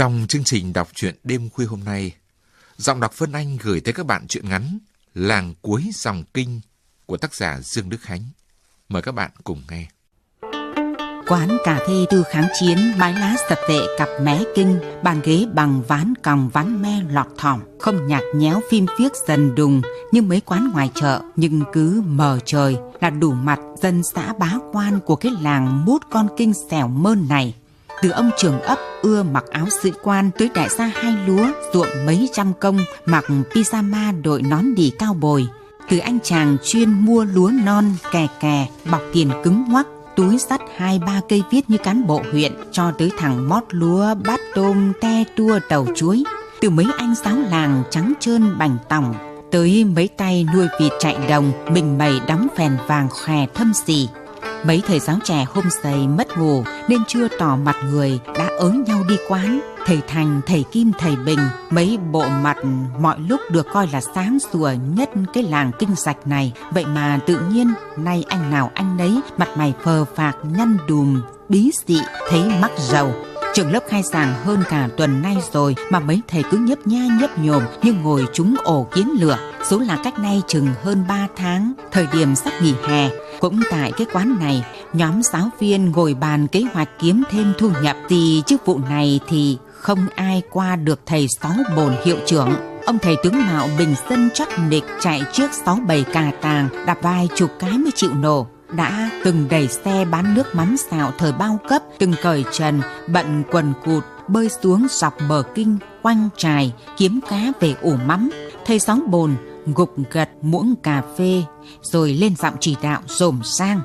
Trong chương trình đọc truyện đêm khuya hôm nay, giọng đọc Vân Anh gửi tới các bạn truyện ngắn Làng cuối dòng kinh của tác giả Dương Đức Khánh. Mời các bạn cùng nghe. Quán cà phê tư kháng chiến, mái lá sập vệ cặp mé kinh, bàn ghế bằng ván còng ván me lọt thỏm, không nhạt nhéo phim phiếc dần đùng như mấy quán ngoài chợ, nhưng cứ mờ trời là đủ mặt dân xã bá quan của cái làng mút con kinh xẻo mơn này từ ông trưởng ấp ưa mặc áo sĩ quan tới đại gia hai lúa ruộng mấy trăm công mặc pyjama đội nón đỉ cao bồi. Từ anh chàng chuyên mua lúa non kè kè, bọc tiền cứng ngoắc, túi sắt hai ba cây viết như cán bộ huyện, cho tới thằng mót lúa, bát tôm, te, tua, tàu chuối. Từ mấy anh giáo làng trắng trơn bành tòng, tới mấy tay nuôi vịt chạy đồng, mình mày đóng phèn vàng khè thâm xì. Mấy thầy giáo trẻ hôm dày mất ngủ nên chưa tỏ mặt người đã ới nhau đi quán. Thầy Thành, thầy Kim, thầy Bình, mấy bộ mặt mọi lúc được coi là sáng sủa nhất cái làng kinh sạch này. Vậy mà tự nhiên nay anh nào anh nấy mặt mày phờ phạc nhăn đùm, bí dị, thấy mắc dầu. Trường lớp khai giảng hơn cả tuần nay rồi mà mấy thầy cứ nhấp nha nhấp nhồm như ngồi trúng ổ kiến lửa. Số là cách nay chừng hơn 3 tháng, thời điểm sắp nghỉ hè. Cũng tại cái quán này, nhóm giáo viên ngồi bàn kế hoạch kiếm thêm thu nhập thì chức vụ này thì không ai qua được thầy sáu bồn hiệu trưởng. Ông thầy tướng mạo bình dân chắc nịch chạy trước sáu bầy cà tàng, đạp vài chục cái mới chịu nổ đã từng đẩy xe bán nước mắm xào thời bao cấp, từng cởi trần, bận quần cụt, bơi xuống dọc bờ kinh, quanh trài, kiếm cá về ủ mắm. Thầy sóng bồn, gục gật muỗng cà phê, rồi lên giọng chỉ đạo rồm sang.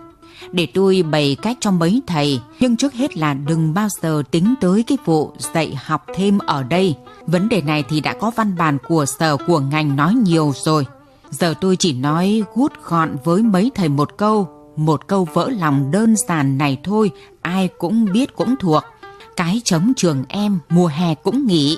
Để tôi bày cách cho mấy thầy, nhưng trước hết là đừng bao giờ tính tới cái vụ dạy học thêm ở đây. Vấn đề này thì đã có văn bản của sở của ngành nói nhiều rồi. Giờ tôi chỉ nói gút gọn với mấy thầy một câu, một câu vỡ lòng đơn giản này thôi, ai cũng biết cũng thuộc. Cái chống trường em mùa hè cũng nghỉ.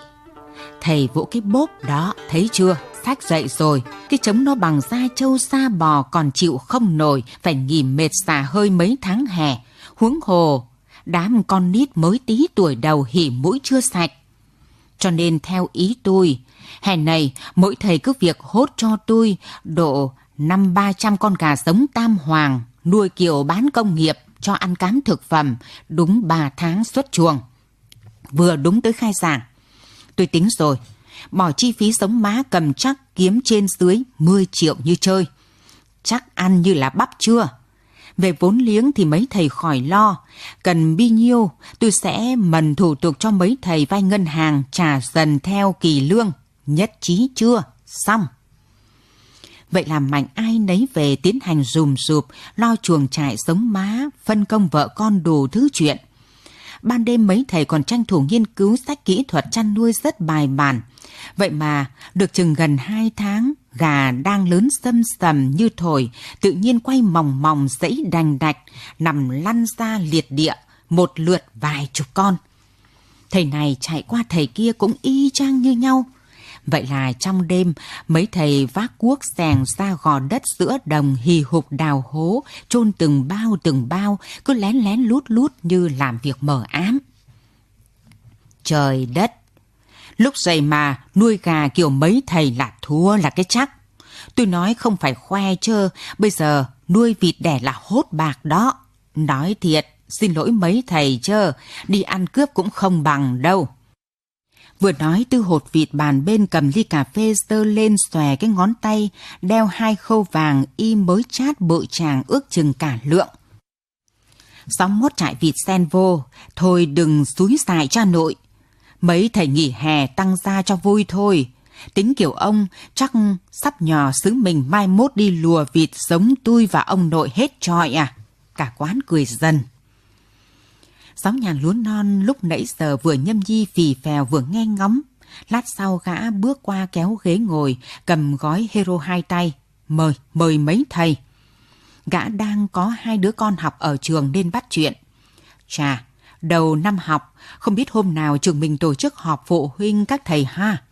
Thầy vỗ cái bốp đó, thấy chưa? Sách dậy rồi, cái trống nó bằng da trâu sa bò còn chịu không nổi, phải nghỉ mệt xả hơi mấy tháng hè. Huống hồ, đám con nít mới tí tuổi đầu hỉ mũi chưa sạch. Cho nên theo ý tôi, hè này mỗi thầy cứ việc hốt cho tôi độ năm ba trăm con gà sống tam hoàng nuôi kiểu bán công nghiệp cho ăn cám thực phẩm đúng 3 tháng xuất chuồng. Vừa đúng tới khai giảng. Tôi tính rồi, bỏ chi phí sống má cầm chắc kiếm trên dưới 10 triệu như chơi. Chắc ăn như là bắp chưa? Về vốn liếng thì mấy thầy khỏi lo. Cần bi nhiêu, tôi sẽ mần thủ tục cho mấy thầy vay ngân hàng trả dần theo kỳ lương. Nhất trí chưa? Xong. Vậy là mạnh ai nấy về tiến hành rùm rụp, lo chuồng trại sống má, phân công vợ con đủ thứ chuyện. Ban đêm mấy thầy còn tranh thủ nghiên cứu sách kỹ thuật chăn nuôi rất bài bản. Vậy mà, được chừng gần hai tháng, gà đang lớn xâm sầm như thổi, tự nhiên quay mòng mòng dãy đành đạch, nằm lăn ra liệt địa, một lượt vài chục con. Thầy này chạy qua thầy kia cũng y chang như nhau, Vậy là trong đêm, mấy thầy vác cuốc sàng ra gò đất giữa đồng hì hục đào hố, chôn từng bao từng bao, cứ lén lén lút lút như làm việc mờ ám. Trời đất! Lúc dậy mà nuôi gà kiểu mấy thầy là thua là cái chắc. Tôi nói không phải khoe chơ, bây giờ nuôi vịt đẻ là hốt bạc đó. Nói thiệt, xin lỗi mấy thầy chơ, đi ăn cướp cũng không bằng đâu. Vừa nói tư hột vịt bàn bên cầm ly cà phê dơ lên xòe cái ngón tay, đeo hai khâu vàng y mới chát bự chàng ước chừng cả lượng. Xóm mốt trại vịt sen vô, thôi đừng xúi xài cha nội. Mấy thầy nghỉ hè tăng ra cho vui thôi. Tính kiểu ông chắc sắp nhỏ xứ mình mai mốt đi lùa vịt giống tôi và ông nội hết trọi à. Cả quán cười dần. Sáu nhàn lúa non lúc nãy giờ vừa nhâm nhi phì phèo vừa nghe ngóng. Lát sau gã bước qua kéo ghế ngồi, cầm gói hero hai tay. Mời, mời mấy thầy. Gã đang có hai đứa con học ở trường nên bắt chuyện. Chà, đầu năm học, không biết hôm nào trường mình tổ chức họp phụ huynh các thầy ha.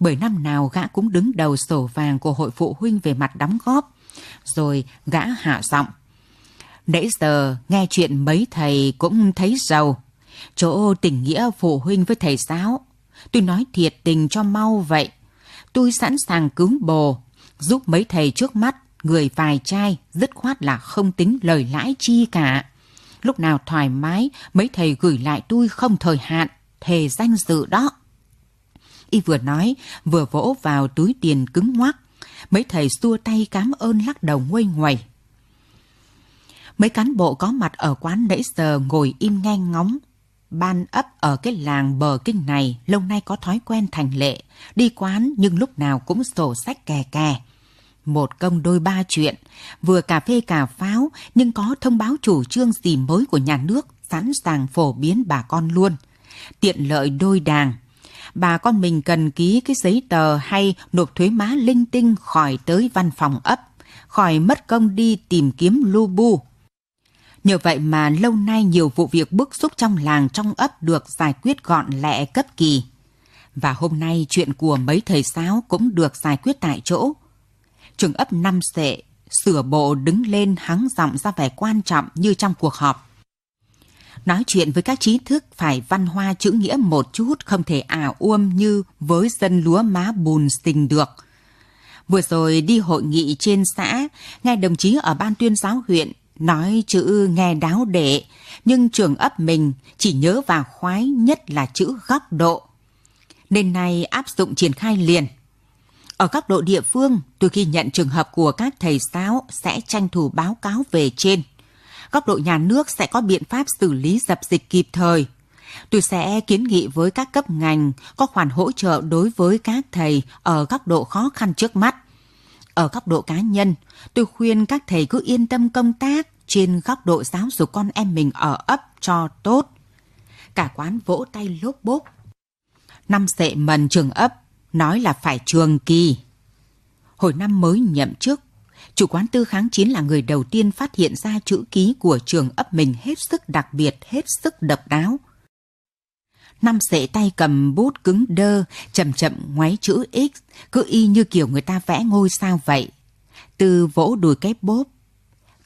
Bởi năm nào gã cũng đứng đầu sổ vàng của hội phụ huynh về mặt đóng góp. Rồi gã hạ giọng. Nãy giờ nghe chuyện mấy thầy cũng thấy giàu. Chỗ tình nghĩa phụ huynh với thầy giáo. Tôi nói thiệt tình cho mau vậy. Tôi sẵn sàng cứu bồ, giúp mấy thầy trước mắt, người vài trai, dứt khoát là không tính lời lãi chi cả. Lúc nào thoải mái, mấy thầy gửi lại tôi không thời hạn, thề danh dự đó. Y vừa nói, vừa vỗ vào túi tiền cứng ngoắc. Mấy thầy xua tay cảm ơn lắc đầu nguôi ngoẩy. Mấy cán bộ có mặt ở quán nãy giờ ngồi im nghe ngóng. Ban ấp ở cái làng bờ kinh này lâu nay có thói quen thành lệ, đi quán nhưng lúc nào cũng sổ sách kè kè. Một công đôi ba chuyện, vừa cà phê cà pháo nhưng có thông báo chủ trương gì mới của nhà nước sẵn sàng phổ biến bà con luôn. Tiện lợi đôi đàng. Bà con mình cần ký cái giấy tờ hay nộp thuế má linh tinh khỏi tới văn phòng ấp, khỏi mất công đi tìm kiếm lu bu Nhờ vậy mà lâu nay nhiều vụ việc bức xúc trong làng trong ấp được giải quyết gọn lẹ cấp kỳ. Và hôm nay chuyện của mấy thầy giáo cũng được giải quyết tại chỗ. Trường ấp năm sệ, sửa bộ đứng lên hắng giọng ra vẻ quan trọng như trong cuộc họp. Nói chuyện với các trí thức phải văn hoa chữ nghĩa một chút không thể ảo uôm như với dân lúa má bùn xình được. Vừa rồi đi hội nghị trên xã, nghe đồng chí ở ban tuyên giáo huyện Nói chữ nghe đáo đệ, nhưng trường ấp mình chỉ nhớ và khoái nhất là chữ góc độ. Nên nay áp dụng triển khai liền. Ở các độ địa phương, tôi khi nhận trường hợp của các thầy giáo sẽ tranh thủ báo cáo về trên. Góc độ nhà nước sẽ có biện pháp xử lý dập dịch kịp thời. Tôi sẽ kiến nghị với các cấp ngành có khoản hỗ trợ đối với các thầy ở góc độ khó khăn trước mắt. Ở góc độ cá nhân, tôi khuyên các thầy cứ yên tâm công tác trên góc độ giáo dục con em mình ở ấp cho tốt. Cả quán vỗ tay lốp bốp. Năm sệ mần trường ấp, nói là phải trường kỳ. Hồi năm mới nhậm chức, chủ quán tư kháng chiến là người đầu tiên phát hiện ra chữ ký của trường ấp mình hết sức đặc biệt, hết sức độc đáo. Năm sệ tay cầm bút cứng đơ, chậm chậm ngoáy chữ X, cứ y như kiểu người ta vẽ ngôi sao vậy. Từ vỗ đùi cái bốp,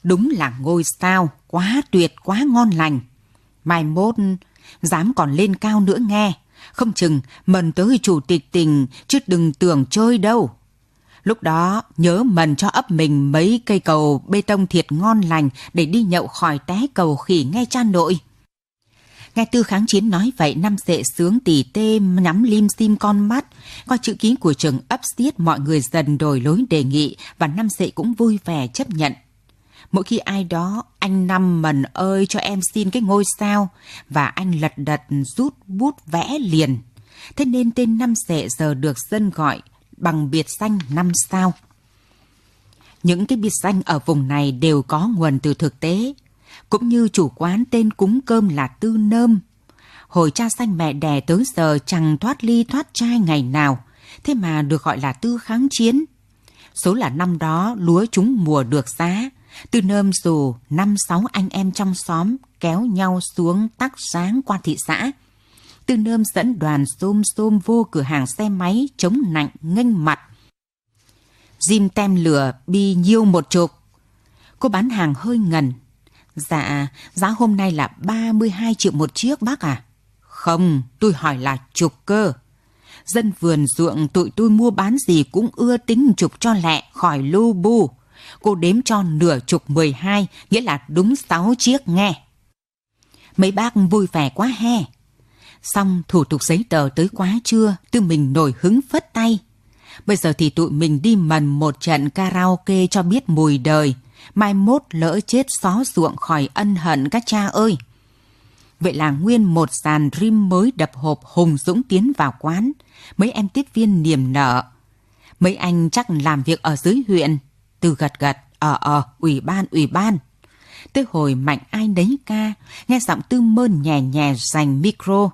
Đúng là ngôi sao, quá tuyệt, quá ngon lành. Mai mốt, dám còn lên cao nữa nghe. Không chừng mần tới chủ tịch tình, chứ đừng tưởng chơi đâu. Lúc đó nhớ mần cho ấp mình mấy cây cầu bê tông thiệt ngon lành để đi nhậu khỏi té cầu khỉ nghe cha nội. Nghe tư kháng chiến nói vậy, năm sệ sướng tỉ tê nhắm lim sim con mắt. Coi chữ ký của trường ấp xiết mọi người dần đổi lối đề nghị và năm sệ cũng vui vẻ chấp nhận. Mỗi khi ai đó, anh Năm mần ơi cho em xin cái ngôi sao, và anh lật đật rút bút vẽ liền. Thế nên tên Năm Sệ giờ được dân gọi bằng biệt danh Năm Sao. Những cái biệt danh ở vùng này đều có nguồn từ thực tế, cũng như chủ quán tên cúng cơm là Tư Nơm. Hồi cha sanh mẹ đẻ tới giờ chẳng thoát ly thoát trai ngày nào, thế mà được gọi là Tư Kháng Chiến. Số là năm đó lúa chúng mùa được giá, tư nơm dù năm sáu anh em trong xóm kéo nhau xuống tắc sáng qua thị xã. Tư nơm dẫn đoàn xôm xôm vô cửa hàng xe máy chống nạnh nghênh mặt. Jim tem lửa bi nhiêu một chục. Cô bán hàng hơi ngần. Dạ, giá hôm nay là 32 triệu một chiếc bác à? Không, tôi hỏi là chục cơ. Dân vườn ruộng tụi tôi mua bán gì cũng ưa tính chục cho lẹ khỏi lu bu cô đếm cho nửa chục mười hai, nghĩa là đúng sáu chiếc nghe. Mấy bác vui vẻ quá he. Xong thủ tục giấy tờ tới quá trưa, tư mình nổi hứng phất tay. Bây giờ thì tụi mình đi mần một trận karaoke cho biết mùi đời. Mai mốt lỡ chết xó ruộng khỏi ân hận các cha ơi. Vậy là nguyên một dàn rim mới đập hộp hùng dũng tiến vào quán. Mấy em tiếp viên niềm nở. Mấy anh chắc làm việc ở dưới huyện. Từ gật gật, ờ ờ, ủy ban, ủy ban. Tới hồi mạnh ai đấy ca, nghe giọng tư mơn nhẹ nhẹ dành micro.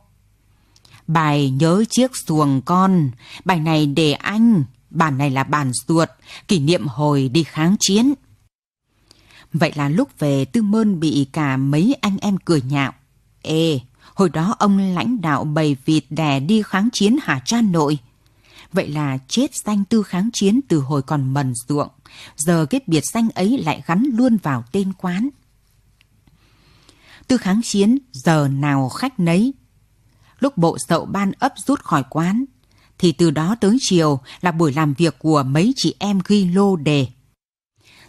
Bài nhớ chiếc xuồng con, bài này để anh, bản này là bản ruột, kỷ niệm hồi đi kháng chiến. Vậy là lúc về Tư Mơn bị cả mấy anh em cười nhạo. Ê, hồi đó ông lãnh đạo bầy vịt đè đi kháng chiến hà cha nội? Vậy là chết danh tư kháng chiến từ hồi còn mần ruộng. Giờ cái biệt danh ấy lại gắn luôn vào tên quán. Tư kháng chiến giờ nào khách nấy. Lúc bộ sậu ban ấp rút khỏi quán, thì từ đó tới chiều là buổi làm việc của mấy chị em ghi lô đề.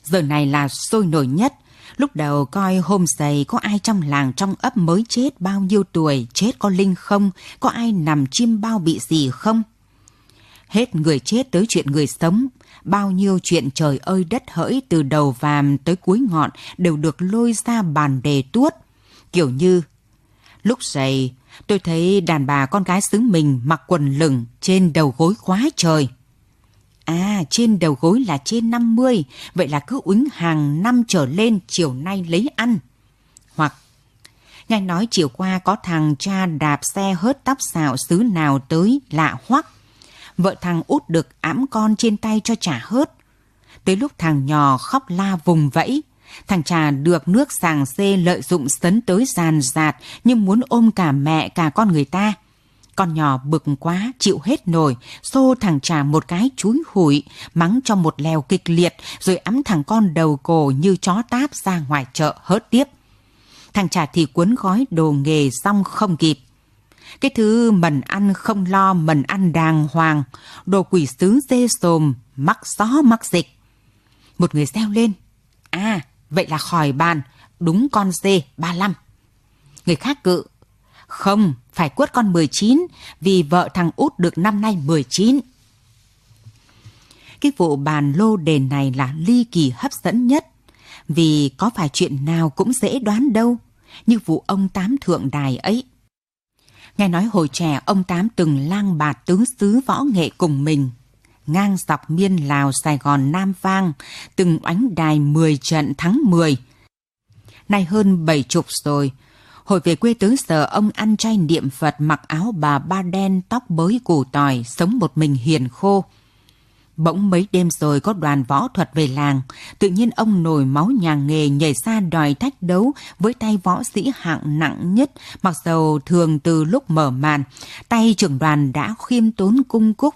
Giờ này là sôi nổi nhất, lúc đầu coi hôm giày có ai trong làng trong ấp mới chết bao nhiêu tuổi, chết có linh không, có ai nằm chim bao bị gì không. Hết người chết tới chuyện người sống, bao nhiêu chuyện trời ơi đất hỡi từ đầu vàm tới cuối ngọn đều được lôi ra bàn đề tuốt. Kiểu như, lúc dậy tôi thấy đàn bà con gái xứ mình mặc quần lửng trên đầu gối quá trời. À, trên đầu gối là trên 50, vậy là cứ uống hàng năm trở lên chiều nay lấy ăn. Hoặc, nghe nói chiều qua có thằng cha đạp xe hớt tóc xạo xứ nào tới lạ hoắc. Vợ thằng út được ẵm con trên tay cho trả hớt. Tới lúc thằng nhỏ khóc la vùng vẫy, thằng trà được nước sàng xê lợi dụng sấn tới giàn giạt nhưng muốn ôm cả mẹ cả con người ta. Con nhỏ bực quá, chịu hết nổi, xô thằng trà một cái chúi hủi, mắng cho một lèo kịch liệt, rồi ấm thằng con đầu cổ như chó táp ra ngoài chợ hớt tiếp. Thằng trà thì cuốn gói đồ nghề xong không kịp. Cái thứ mần ăn không lo, mần ăn đàng hoàng, đồ quỷ sứ dê sồm, mắc gió mắc dịch. Một người reo lên. À, vậy là khỏi bàn, đúng con dê 35. Người khác cự. Không, phải quất con 19 vì vợ thằng út được năm nay 19. Cái vụ bàn lô đề này là ly kỳ hấp dẫn nhất vì có phải chuyện nào cũng dễ đoán đâu như vụ ông Tám Thượng Đài ấy. Nghe nói hồi trẻ ông Tám từng lang bạt tứ xứ võ nghệ cùng mình. Ngang dọc miên Lào, Sài Gòn, Nam Vang, từng oánh đài 10 trận thắng 10. Nay hơn bảy chục rồi, Hồi về quê tứ giờ ông ăn chay niệm Phật mặc áo bà ba đen tóc bới củ tỏi sống một mình hiền khô. Bỗng mấy đêm rồi có đoàn võ thuật về làng, tự nhiên ông nổi máu nhà nghề nhảy ra đòi thách đấu với tay võ sĩ hạng nặng nhất, mặc dầu thường từ lúc mở màn, tay trưởng đoàn đã khiêm tốn cung cúc,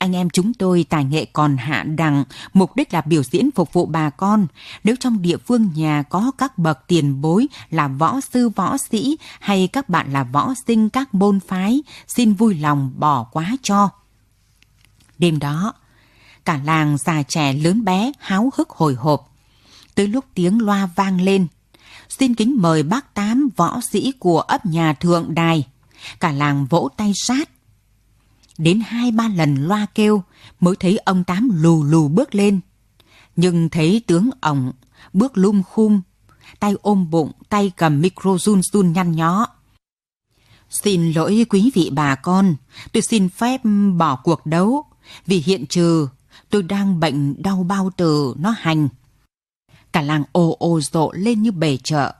anh em chúng tôi tài nghệ còn hạ đẳng, mục đích là biểu diễn phục vụ bà con. Nếu trong địa phương nhà có các bậc tiền bối là võ sư võ sĩ hay các bạn là võ sinh các môn phái, xin vui lòng bỏ quá cho. Đêm đó, cả làng già trẻ lớn bé háo hức hồi hộp. Tới lúc tiếng loa vang lên, xin kính mời bác Tám võ sĩ của ấp nhà thượng đài. Cả làng vỗ tay sát Đến hai ba lần loa kêu mới thấy ông Tám lù lù bước lên. Nhưng thấy tướng ổng bước lum khum, tay ôm bụng, tay cầm micro run run nhăn nhó. Xin lỗi quý vị bà con, tôi xin phép bỏ cuộc đấu, vì hiện trừ tôi đang bệnh đau bao tử nó hành. Cả làng ồ ồ rộ lên như bể chợ,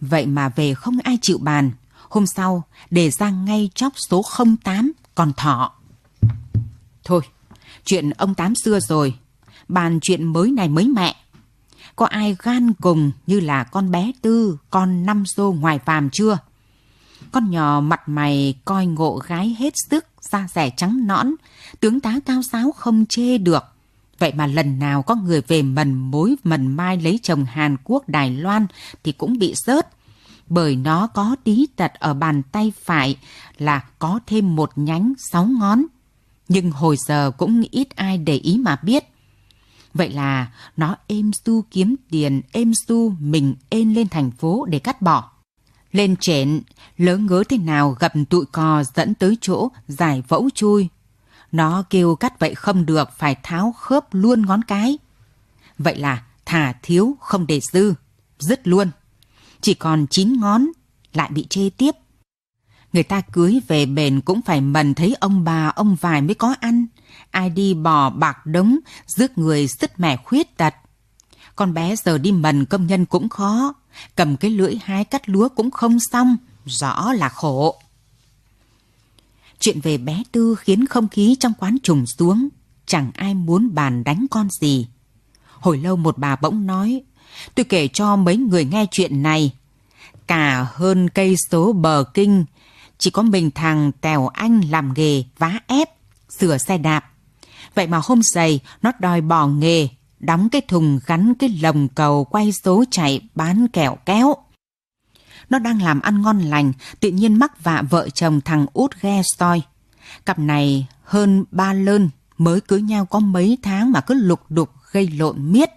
vậy mà về không ai chịu bàn. Hôm sau, để ra ngay chóc số 08 còn thọ. Thôi, chuyện ông Tám xưa rồi, bàn chuyện mới này mới mẹ. Có ai gan cùng như là con bé Tư, con năm xô ngoài phàm chưa? Con nhỏ mặt mày coi ngộ gái hết sức, da rẻ trắng nõn, tướng tá cao sáo không chê được. Vậy mà lần nào có người về mần mối mần mai lấy chồng Hàn Quốc Đài Loan thì cũng bị rớt. Bởi nó có tí tật ở bàn tay phải là có thêm một nhánh sáu ngón nhưng hồi giờ cũng ít ai để ý mà biết. Vậy là nó êm su kiếm tiền, êm su mình ên lên thành phố để cắt bỏ. Lên trển, lớn ngớ thế nào gặp tụi cò dẫn tới chỗ giải vẫu chui. Nó kêu cắt vậy không được, phải tháo khớp luôn ngón cái. Vậy là thả thiếu không để dư, dứt luôn. Chỉ còn chín ngón, lại bị chê tiếp. Người ta cưới về bền cũng phải mần thấy ông bà, ông vài mới có ăn. Ai đi bò bạc đống, rước người sứt mẻ khuyết tật. Con bé giờ đi mần công nhân cũng khó, cầm cái lưỡi hái cắt lúa cũng không xong, rõ là khổ. Chuyện về bé Tư khiến không khí trong quán trùng xuống, chẳng ai muốn bàn đánh con gì. Hồi lâu một bà bỗng nói, tôi kể cho mấy người nghe chuyện này. Cả hơn cây số bờ kinh, chỉ có mình thằng Tèo Anh làm nghề vá ép, sửa xe đạp. Vậy mà hôm dày nó đòi bỏ nghề, đóng cái thùng gắn cái lồng cầu quay số chạy bán kẹo kéo. Nó đang làm ăn ngon lành, tự nhiên mắc vạ vợ chồng thằng út ghe soi. Cặp này hơn ba lơn, mới cưới nhau có mấy tháng mà cứ lục đục gây lộn miết.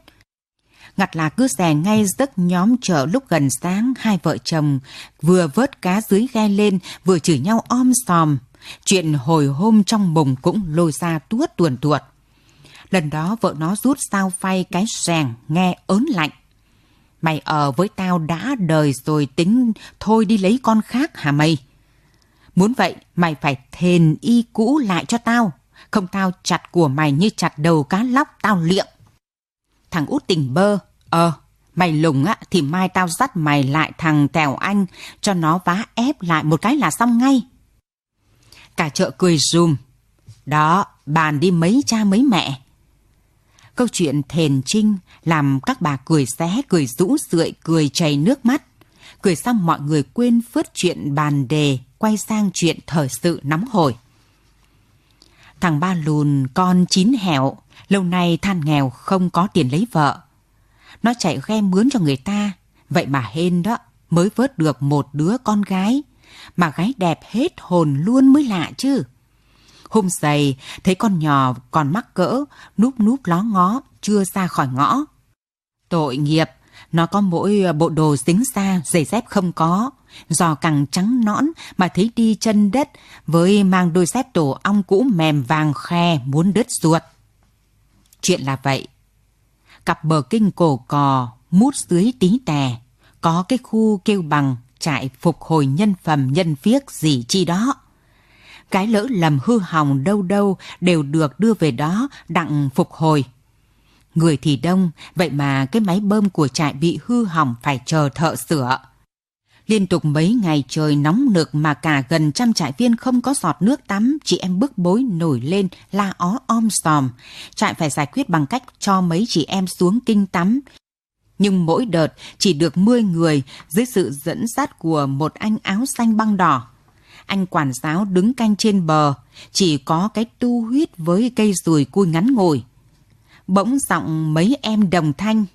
Ngặt là cứ xè ngay giấc nhóm chợ lúc gần sáng hai vợ chồng vừa vớt cá dưới ghe lên, vừa chửi nhau om sòm. Chuyện hồi hôm trong mùng cũng lôi ra tuốt tuồn tuột. Lần đó vợ nó rút sao phay cái rèn nghe ớn lạnh. Mày ở với tao đã đời rồi tính thôi đi lấy con khác hả mày? Muốn vậy mày phải thền y cũ lại cho tao. Không tao chặt của mày như chặt đầu cá lóc tao liệng. Thằng út tình bơ. Ờ, mày lùng á thì mai tao dắt mày lại thằng Tèo Anh cho nó vá ép lại một cái là xong ngay. Cả chợ cười rùm. Đó, bàn đi mấy cha mấy mẹ. Câu chuyện thền trinh làm các bà cười xé, cười rũ rượi, cười chảy nước mắt. Cười xong mọi người quên phớt chuyện bàn đề, quay sang chuyện thời sự nóng hổi. Thằng ba lùn con chín hẻo, lâu nay than nghèo không có tiền lấy vợ. Nó chạy ghe mướn cho người ta, vậy mà hên đó mới vớt được một đứa con gái, mà gái đẹp hết hồn luôn mới lạ chứ. Hôm dày, thấy con nhỏ còn mắc cỡ, núp núp ló ngó, chưa ra khỏi ngõ. Tội nghiệp, nó có mỗi ờ, bộ đồ dính xa, giày dép không có. Giò cẳng trắng nõn mà thấy đi chân đất với mang đôi dép tổ ong cũ mềm vàng khe muốn đứt ruột. Chuyện là vậy. Cặp bờ kinh cổ cò, mút dưới tí tè, có cái khu kêu bằng trại phục hồi nhân phẩm nhân viết gì chi đó cái lỡ lầm hư hỏng đâu đâu đều được đưa về đó đặng phục hồi. Người thì đông, vậy mà cái máy bơm của trại bị hư hỏng phải chờ thợ sửa. Liên tục mấy ngày trời nóng nực mà cả gần trăm trại viên không có giọt nước tắm, chị em bức bối nổi lên, la ó om sòm. Trại phải giải quyết bằng cách cho mấy chị em xuống kinh tắm. Nhưng mỗi đợt chỉ được 10 người dưới sự dẫn dắt của một anh áo xanh băng đỏ anh quản giáo đứng canh trên bờ, chỉ có cái tu huyết với cây rùi cui ngắn ngồi. Bỗng giọng mấy em đồng thanh.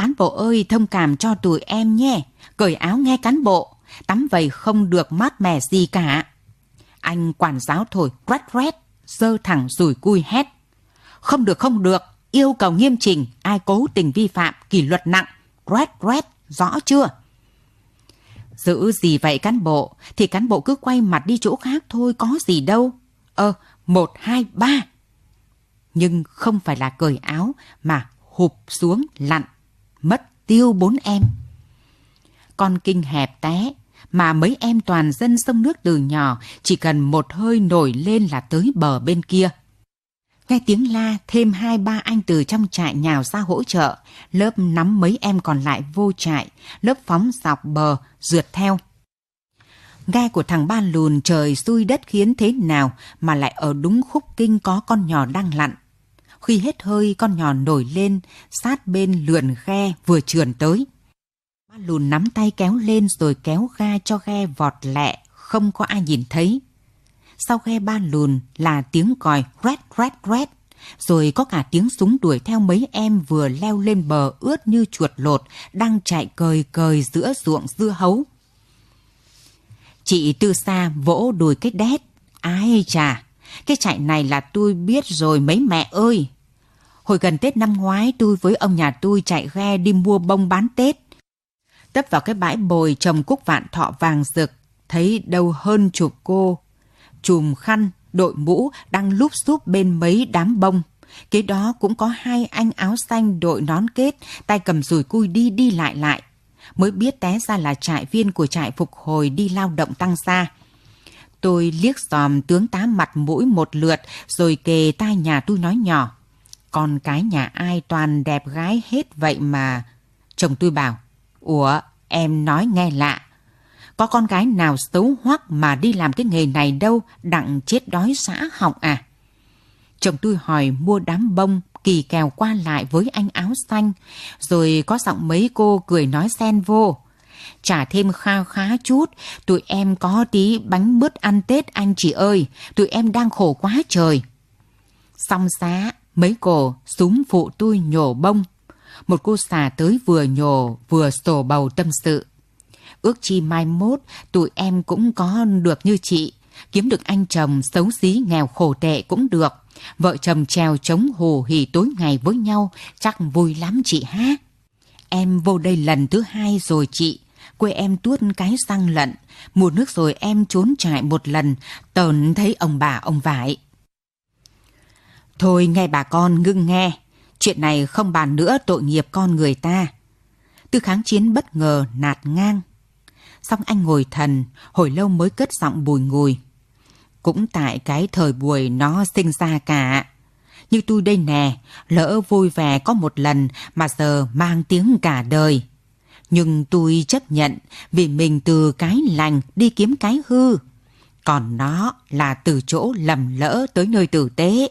Cán bộ ơi, thông cảm cho tụi em nhé, cởi áo nghe cán bộ, tắm vầy không được mát mẻ gì cả. Anh quản giáo thổi quét quét, dơ thẳng rùi cui hét. Không được, không được, yêu cầu nghiêm chỉnh, ai cố tình vi phạm, kỷ luật nặng, quét quét, rõ chưa? Giữ gì vậy cán bộ, thì cán bộ cứ quay mặt đi chỗ khác thôi, có gì đâu. Ờ, một, hai, ba. Nhưng không phải là cởi áo, mà hụp xuống lặn, mất tiêu bốn em. Con kinh hẹp té, mà mấy em toàn dân sông nước từ nhỏ, chỉ cần một hơi nổi lên là tới bờ bên kia. Nghe tiếng la, thêm hai ba anh từ trong trại nhào ra hỗ trợ. Lớp nắm mấy em còn lại vô trại, lớp phóng dọc bờ, rượt theo. Ghe của thằng ba lùn trời xui đất khiến thế nào mà lại ở đúng khúc kinh có con nhỏ đang lặn. Khi hết hơi con nhỏ nổi lên, sát bên lượn ghe vừa trườn tới. Ba lùn nắm tay kéo lên rồi kéo ga cho ghe vọt lẹ, không có ai nhìn thấy sau ghe ba lùn là tiếng còi rét rét rét, rồi có cả tiếng súng đuổi theo mấy em vừa leo lên bờ ướt như chuột lột, đang chạy cời cời giữa ruộng dưa hấu. Chị Tư Sa vỗ đùi cái đét. Ai chà, cái chạy này là tôi biết rồi mấy mẹ ơi. Hồi gần Tết năm ngoái tôi với ông nhà tôi chạy ghe đi mua bông bán Tết. Tấp vào cái bãi bồi trồng cúc vạn thọ vàng rực, thấy đâu hơn chục cô. Chùm khăn, đội mũ đang lúp xúp bên mấy đám bông. Kế đó cũng có hai anh áo xanh đội nón kết, tay cầm rùi cui đi đi lại lại. Mới biết té ra là trại viên của trại phục hồi đi lao động tăng xa. Tôi liếc xòm tướng tá mặt mũi một lượt rồi kề tai nhà tôi nói nhỏ. Con cái nhà ai toàn đẹp gái hết vậy mà. Chồng tôi bảo, Ủa, em nói nghe lạ. Có con gái nào xấu hoắc mà đi làm cái nghề này đâu, đặng chết đói xã họng à? Chồng tôi hỏi mua đám bông, kỳ kèo qua lại với anh áo xanh, rồi có giọng mấy cô cười nói xen vô. Trả thêm kha khá chút, tụi em có tí bánh mứt ăn Tết anh chị ơi, tụi em đang khổ quá trời. Xong xá, mấy cô súng phụ tôi nhổ bông. Một cô xà tới vừa nhổ vừa sổ bầu tâm sự. Ước chi mai mốt tụi em cũng có được như chị. Kiếm được anh chồng xấu xí nghèo khổ tệ cũng được. Vợ chồng trèo chống hồ hỉ tối ngày với nhau chắc vui lắm chị ha. Em vô đây lần thứ hai rồi chị. Quê em tuốt cái răng lận. Mùa nước rồi em trốn trại một lần. Tờn thấy ông bà ông vải. Thôi nghe bà con ngưng nghe. Chuyện này không bàn nữa tội nghiệp con người ta. Tư kháng chiến bất ngờ nạt ngang. Xong anh ngồi thần, hồi lâu mới cất giọng bùi ngùi. Cũng tại cái thời buổi nó sinh ra cả. Như tôi đây nè, lỡ vui vẻ có một lần mà giờ mang tiếng cả đời. Nhưng tôi chấp nhận vì mình từ cái lành đi kiếm cái hư. Còn nó là từ chỗ lầm lỡ tới nơi tử tế.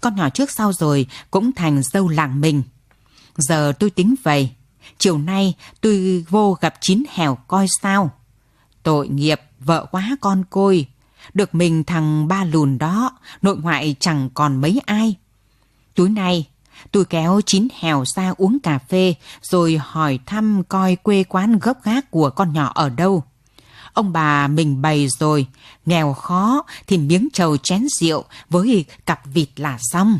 Con nhỏ trước sau rồi cũng thành dâu làng mình. Giờ tôi tính vậy. Chiều nay tôi vô gặp chín hẻo coi sao. Tội nghiệp, vợ quá con côi. Được mình thằng ba lùn đó, nội ngoại chẳng còn mấy ai. Túi nay, tôi kéo chín hèo ra uống cà phê rồi hỏi thăm coi quê quán gốc gác của con nhỏ ở đâu. Ông bà mình bày rồi, nghèo khó thì miếng trầu chén rượu với cặp vịt là xong.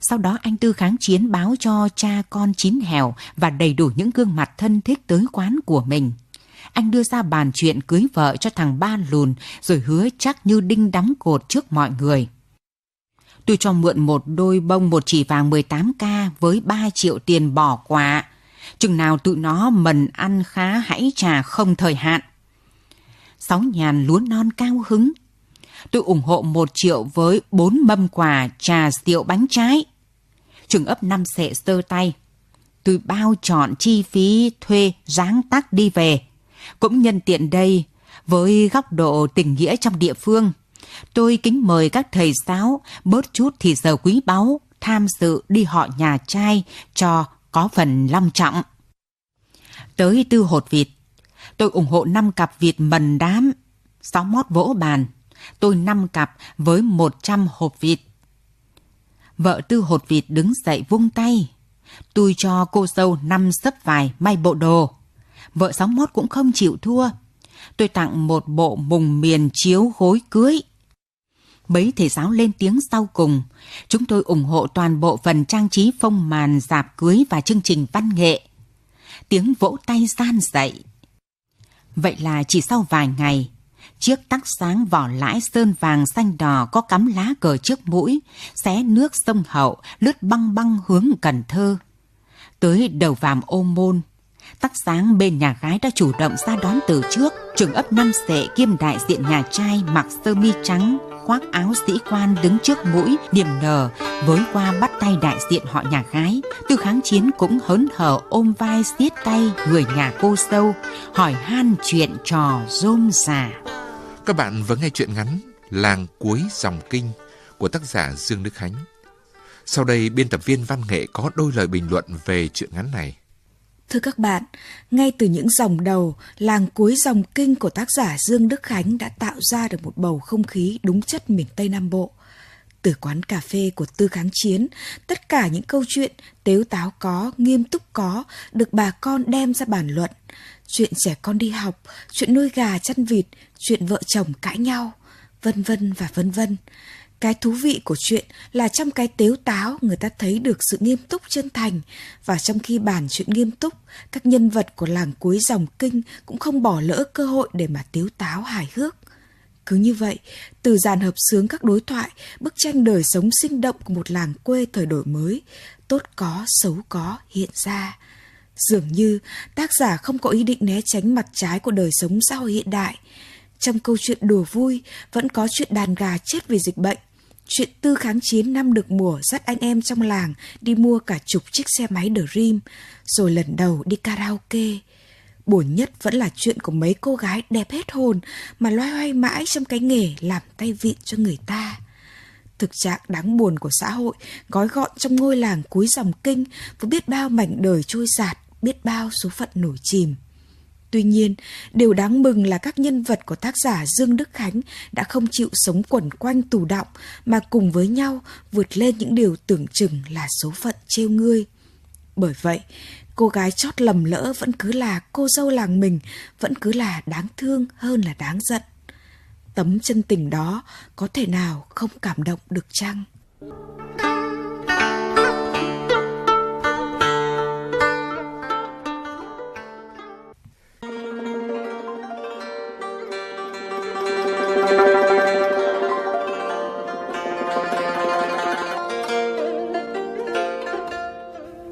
Sau đó anh Tư kháng chiến báo cho cha con chín hèo và đầy đủ những gương mặt thân thích tới quán của mình. Anh đưa ra bàn chuyện cưới vợ cho thằng ba lùn rồi hứa chắc như đinh đóng cột trước mọi người. Tôi cho mượn một đôi bông một chỉ vàng 18K với 3 triệu tiền bỏ quà. Chừng nào tụi nó mần ăn khá hãy trà không thời hạn. Sáu nhàn lúa non cao hứng. Tôi ủng hộ một triệu với bốn mâm quà trà rượu bánh trái. Trường ấp năm sệ sơ tay. Tôi bao chọn chi phí thuê ráng tắc đi về. Cũng nhân tiện đây, với góc độ tình nghĩa trong địa phương, tôi kính mời các thầy giáo bớt chút thì giờ quý báu tham dự đi họ nhà trai cho có phần long trọng. Tới tư hột vịt, tôi ủng hộ 5 cặp vịt mần đám, 6 mót vỗ bàn, tôi 5 cặp với 100 hộp vịt. Vợ tư hột vịt đứng dậy vung tay. Tôi cho cô dâu 5 sấp vải may bộ đồ. Vợ sáu mót cũng không chịu thua. Tôi tặng một bộ mùng miền chiếu gối cưới. Mấy thầy giáo lên tiếng sau cùng. Chúng tôi ủng hộ toàn bộ phần trang trí phong màn dạp cưới và chương trình văn nghệ. Tiếng vỗ tay gian dậy. Vậy là chỉ sau vài ngày, chiếc tắc sáng vỏ lãi sơn vàng xanh đỏ có cắm lá cờ trước mũi, xé nước sông Hậu, lướt băng băng hướng Cần Thơ. Tới đầu vàm ô môn, tắc sáng bên nhà gái đã chủ động ra đón từ trước, trường ấp năm sệ kiêm đại diện nhà trai mặc sơ mi trắng, khoác áo sĩ quan đứng trước mũi, niềm nở, với qua bắt tay đại diện họ nhà gái. Tư kháng chiến cũng hớn hở ôm vai xiết tay người nhà cô sâu hỏi han chuyện trò rôm rả. Các bạn vừa nghe chuyện ngắn Làng cuối dòng kinh của tác giả Dương Đức Khánh. Sau đây, biên tập viên văn nghệ có đôi lời bình luận về chuyện ngắn này. Thưa các bạn, ngay từ những dòng đầu, làng cuối dòng kinh của tác giả Dương Đức Khánh đã tạo ra được một bầu không khí đúng chất miền Tây Nam Bộ. Từ quán cà phê của Tư Kháng Chiến, tất cả những câu chuyện tếu táo có, nghiêm túc có, được bà con đem ra bàn luận. Chuyện trẻ con đi học, chuyện nuôi gà chăn vịt, chuyện vợ chồng cãi nhau, vân vân và vân vân. Cái thú vị của chuyện là trong cái tếu táo người ta thấy được sự nghiêm túc chân thành và trong khi bàn chuyện nghiêm túc, các nhân vật của làng cuối dòng kinh cũng không bỏ lỡ cơ hội để mà tếu táo hài hước. Cứ như vậy, từ dàn hợp sướng các đối thoại, bức tranh đời sống sinh động của một làng quê thời đổi mới, tốt có, xấu có hiện ra. Dường như tác giả không có ý định né tránh mặt trái của đời sống xã hội hiện đại. Trong câu chuyện đùa vui, vẫn có chuyện đàn gà chết vì dịch bệnh. Chuyện tư kháng chiến năm được mùa dắt anh em trong làng đi mua cả chục chiếc xe máy Dream, rồi lần đầu đi karaoke. Buồn nhất vẫn là chuyện của mấy cô gái đẹp hết hồn mà loay hoay mãi trong cái nghề làm tay vịn cho người ta. Thực trạng đáng buồn của xã hội gói gọn trong ngôi làng cuối dòng kinh với biết bao mảnh đời trôi giạt, biết bao số phận nổi chìm. Tuy nhiên, điều đáng mừng là các nhân vật của tác giả Dương Đức Khánh đã không chịu sống quẩn quanh tù động mà cùng với nhau vượt lên những điều tưởng chừng là số phận trêu ngươi. Bởi vậy, cô gái chót lầm lỡ vẫn cứ là cô dâu làng mình, vẫn cứ là đáng thương hơn là đáng giận. Tấm chân tình đó có thể nào không cảm động được chăng?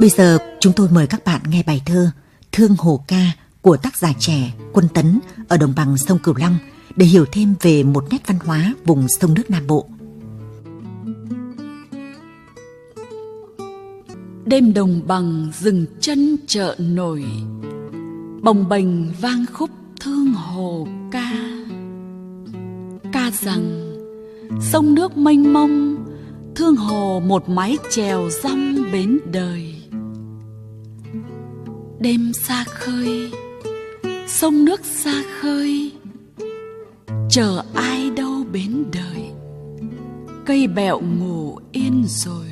Bây giờ chúng tôi mời các bạn nghe bài thơ Thương Hồ Ca của tác giả trẻ Quân Tấn ở đồng bằng sông Cửu Long để hiểu thêm về một nét văn hóa vùng sông nước Nam Bộ. Đêm đồng bằng rừng chân chợ nổi, Bồng bềnh vang khúc thương hồ ca Ca rằng, sông nước mênh mông, Thương hồ một mái chèo rong bến đời Đêm xa khơi, Sông nước xa khơi. Chờ ai đâu bến đời, Cây bẹo ngủ yên rồi.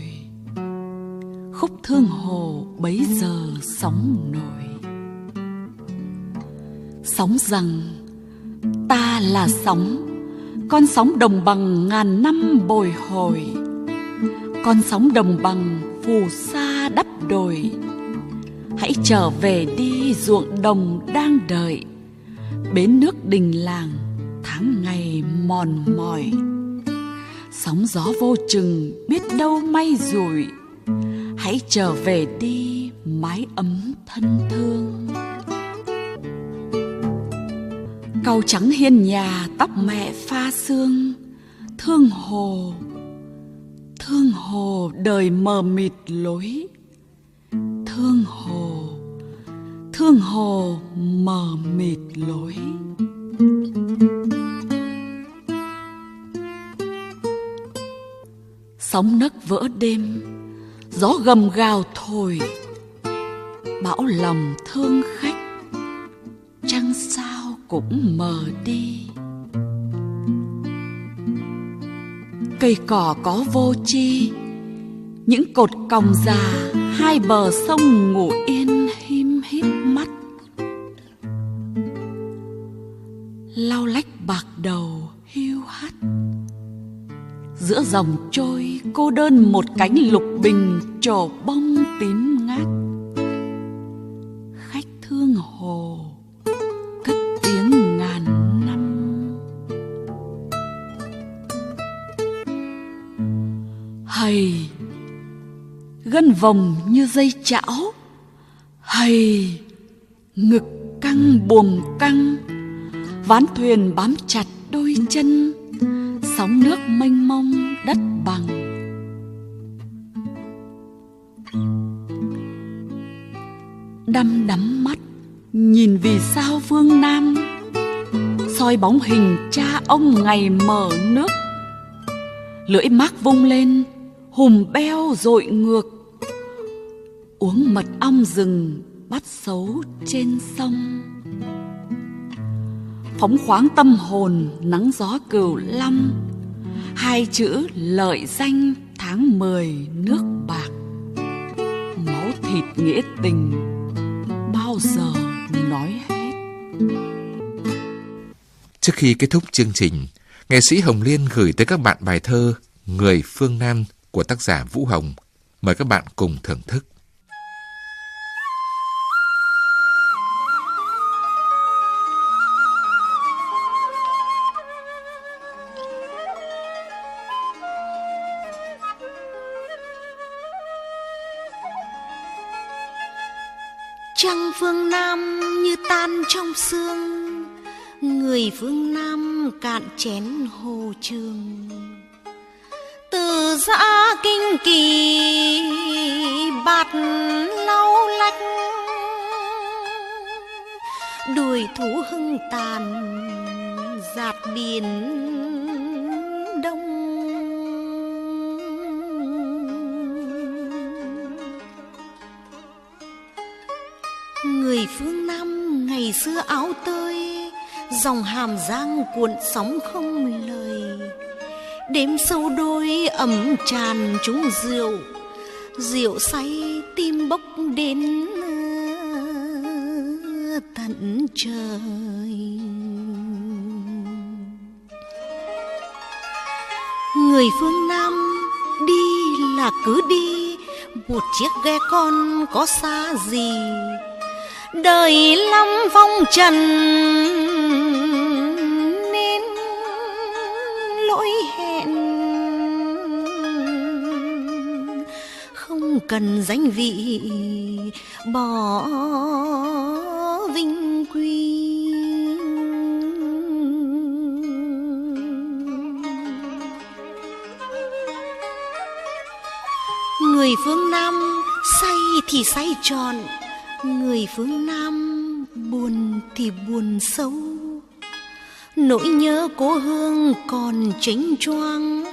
Khúc thương hồ bấy giờ sóng nổi. Sóng rằng, Ta là sóng, Con sóng đồng bằng ngàn năm bồi hồi. Con sóng đồng bằng phù sa đắp đồi hãy trở về đi ruộng đồng đang đợi. Bến nước đình làng, tháng ngày mòn mỏi. Sóng gió vô chừng, biết đâu may rủi. Hãy trở về đi, mái ấm thân thương. Cầu trắng hiên nhà, tóc mẹ pha sương thương hồ thương hồ đời mờ mịt lối thương hồ thương hồ mờ mịt lối sóng nấc vỡ đêm, gió gầm gào thổi, bão lòng thương khách, trăng sao cũng mờ đi. Cây cỏ có vô chi những cột còng già hai bờ sông ngủ yên him hít mắt. Lau lách bạc đầu hiu hắt. Giữa dòng trôi cô đơn một cánh lục bình trổ bông tím ngát. Vòng như dây chảo, hay ngực căng buồm căng, ván thuyền bám chặt đôi chân, sóng nước mênh mông đất bằng. Đăm đắm mắt, nhìn vì sao phương nam, soi bóng hình cha ông ngày mở nước. Lưỡi mác vung lên, hùm beo dội ngược uống mật ong rừng bắt sấu trên sông phóng khoáng tâm hồn, nắng gió cửu lâm. hai chữ lợi danh tháng mười nước bạc máu thịt nghĩa tình, bao giờ nói hết trước khi kết thúc chương trình, nghệ sĩ hồng liên gửi tới các bạn bài thơ Người phương Nam của tác giả Vũ Hồng. Mời các bạn cùng thưởng thức. Trong sương, Người phương Nam cạn chén hồ trường. Từ giã kinh kỳ, bạt lau lách. Đuổi thú hưng tàn, giạt biển Dòng hàm giang cuộn sóng không lời. Đêm sâu đôi ấm tràn chúng rượu Rượu say tim bốc đến ờ, tận trời. Người phương Nam đi là cứ đi, Một chiếc ghe con có xa gì? Đời lắm phong trần cần danh vị, bỏ vinh quy. Người phương nam say thì say tròn người phương nam buồn thì buồn sâu. Nỗi nhớ cố hương còn chính choang,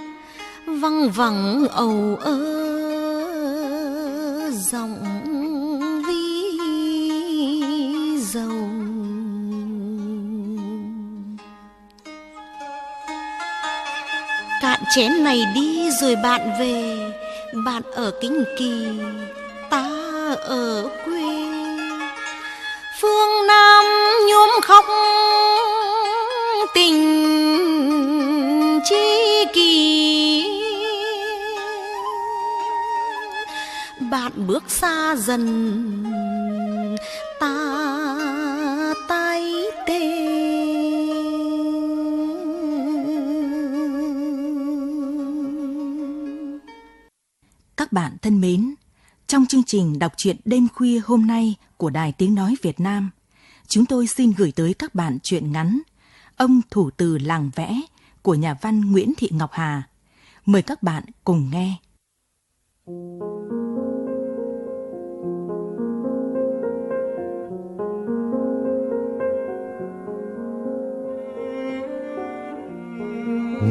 văng vẳng ầu ơ giọng vi dầu cạn chén này đi rồi bạn về, bạn ở kinh kỳ, ta ở quê. Phương nam nhuốm khóc bạn bước xa dần ta tay tê Các bạn thân mến, trong chương trình đọc truyện đêm khuya hôm nay của Đài Tiếng Nói Việt Nam, chúng tôi xin gửi tới các bạn truyện ngắn Ông Thủ Từ Làng Vẽ của nhà văn Nguyễn Thị Ngọc Hà. Mời các bạn cùng nghe.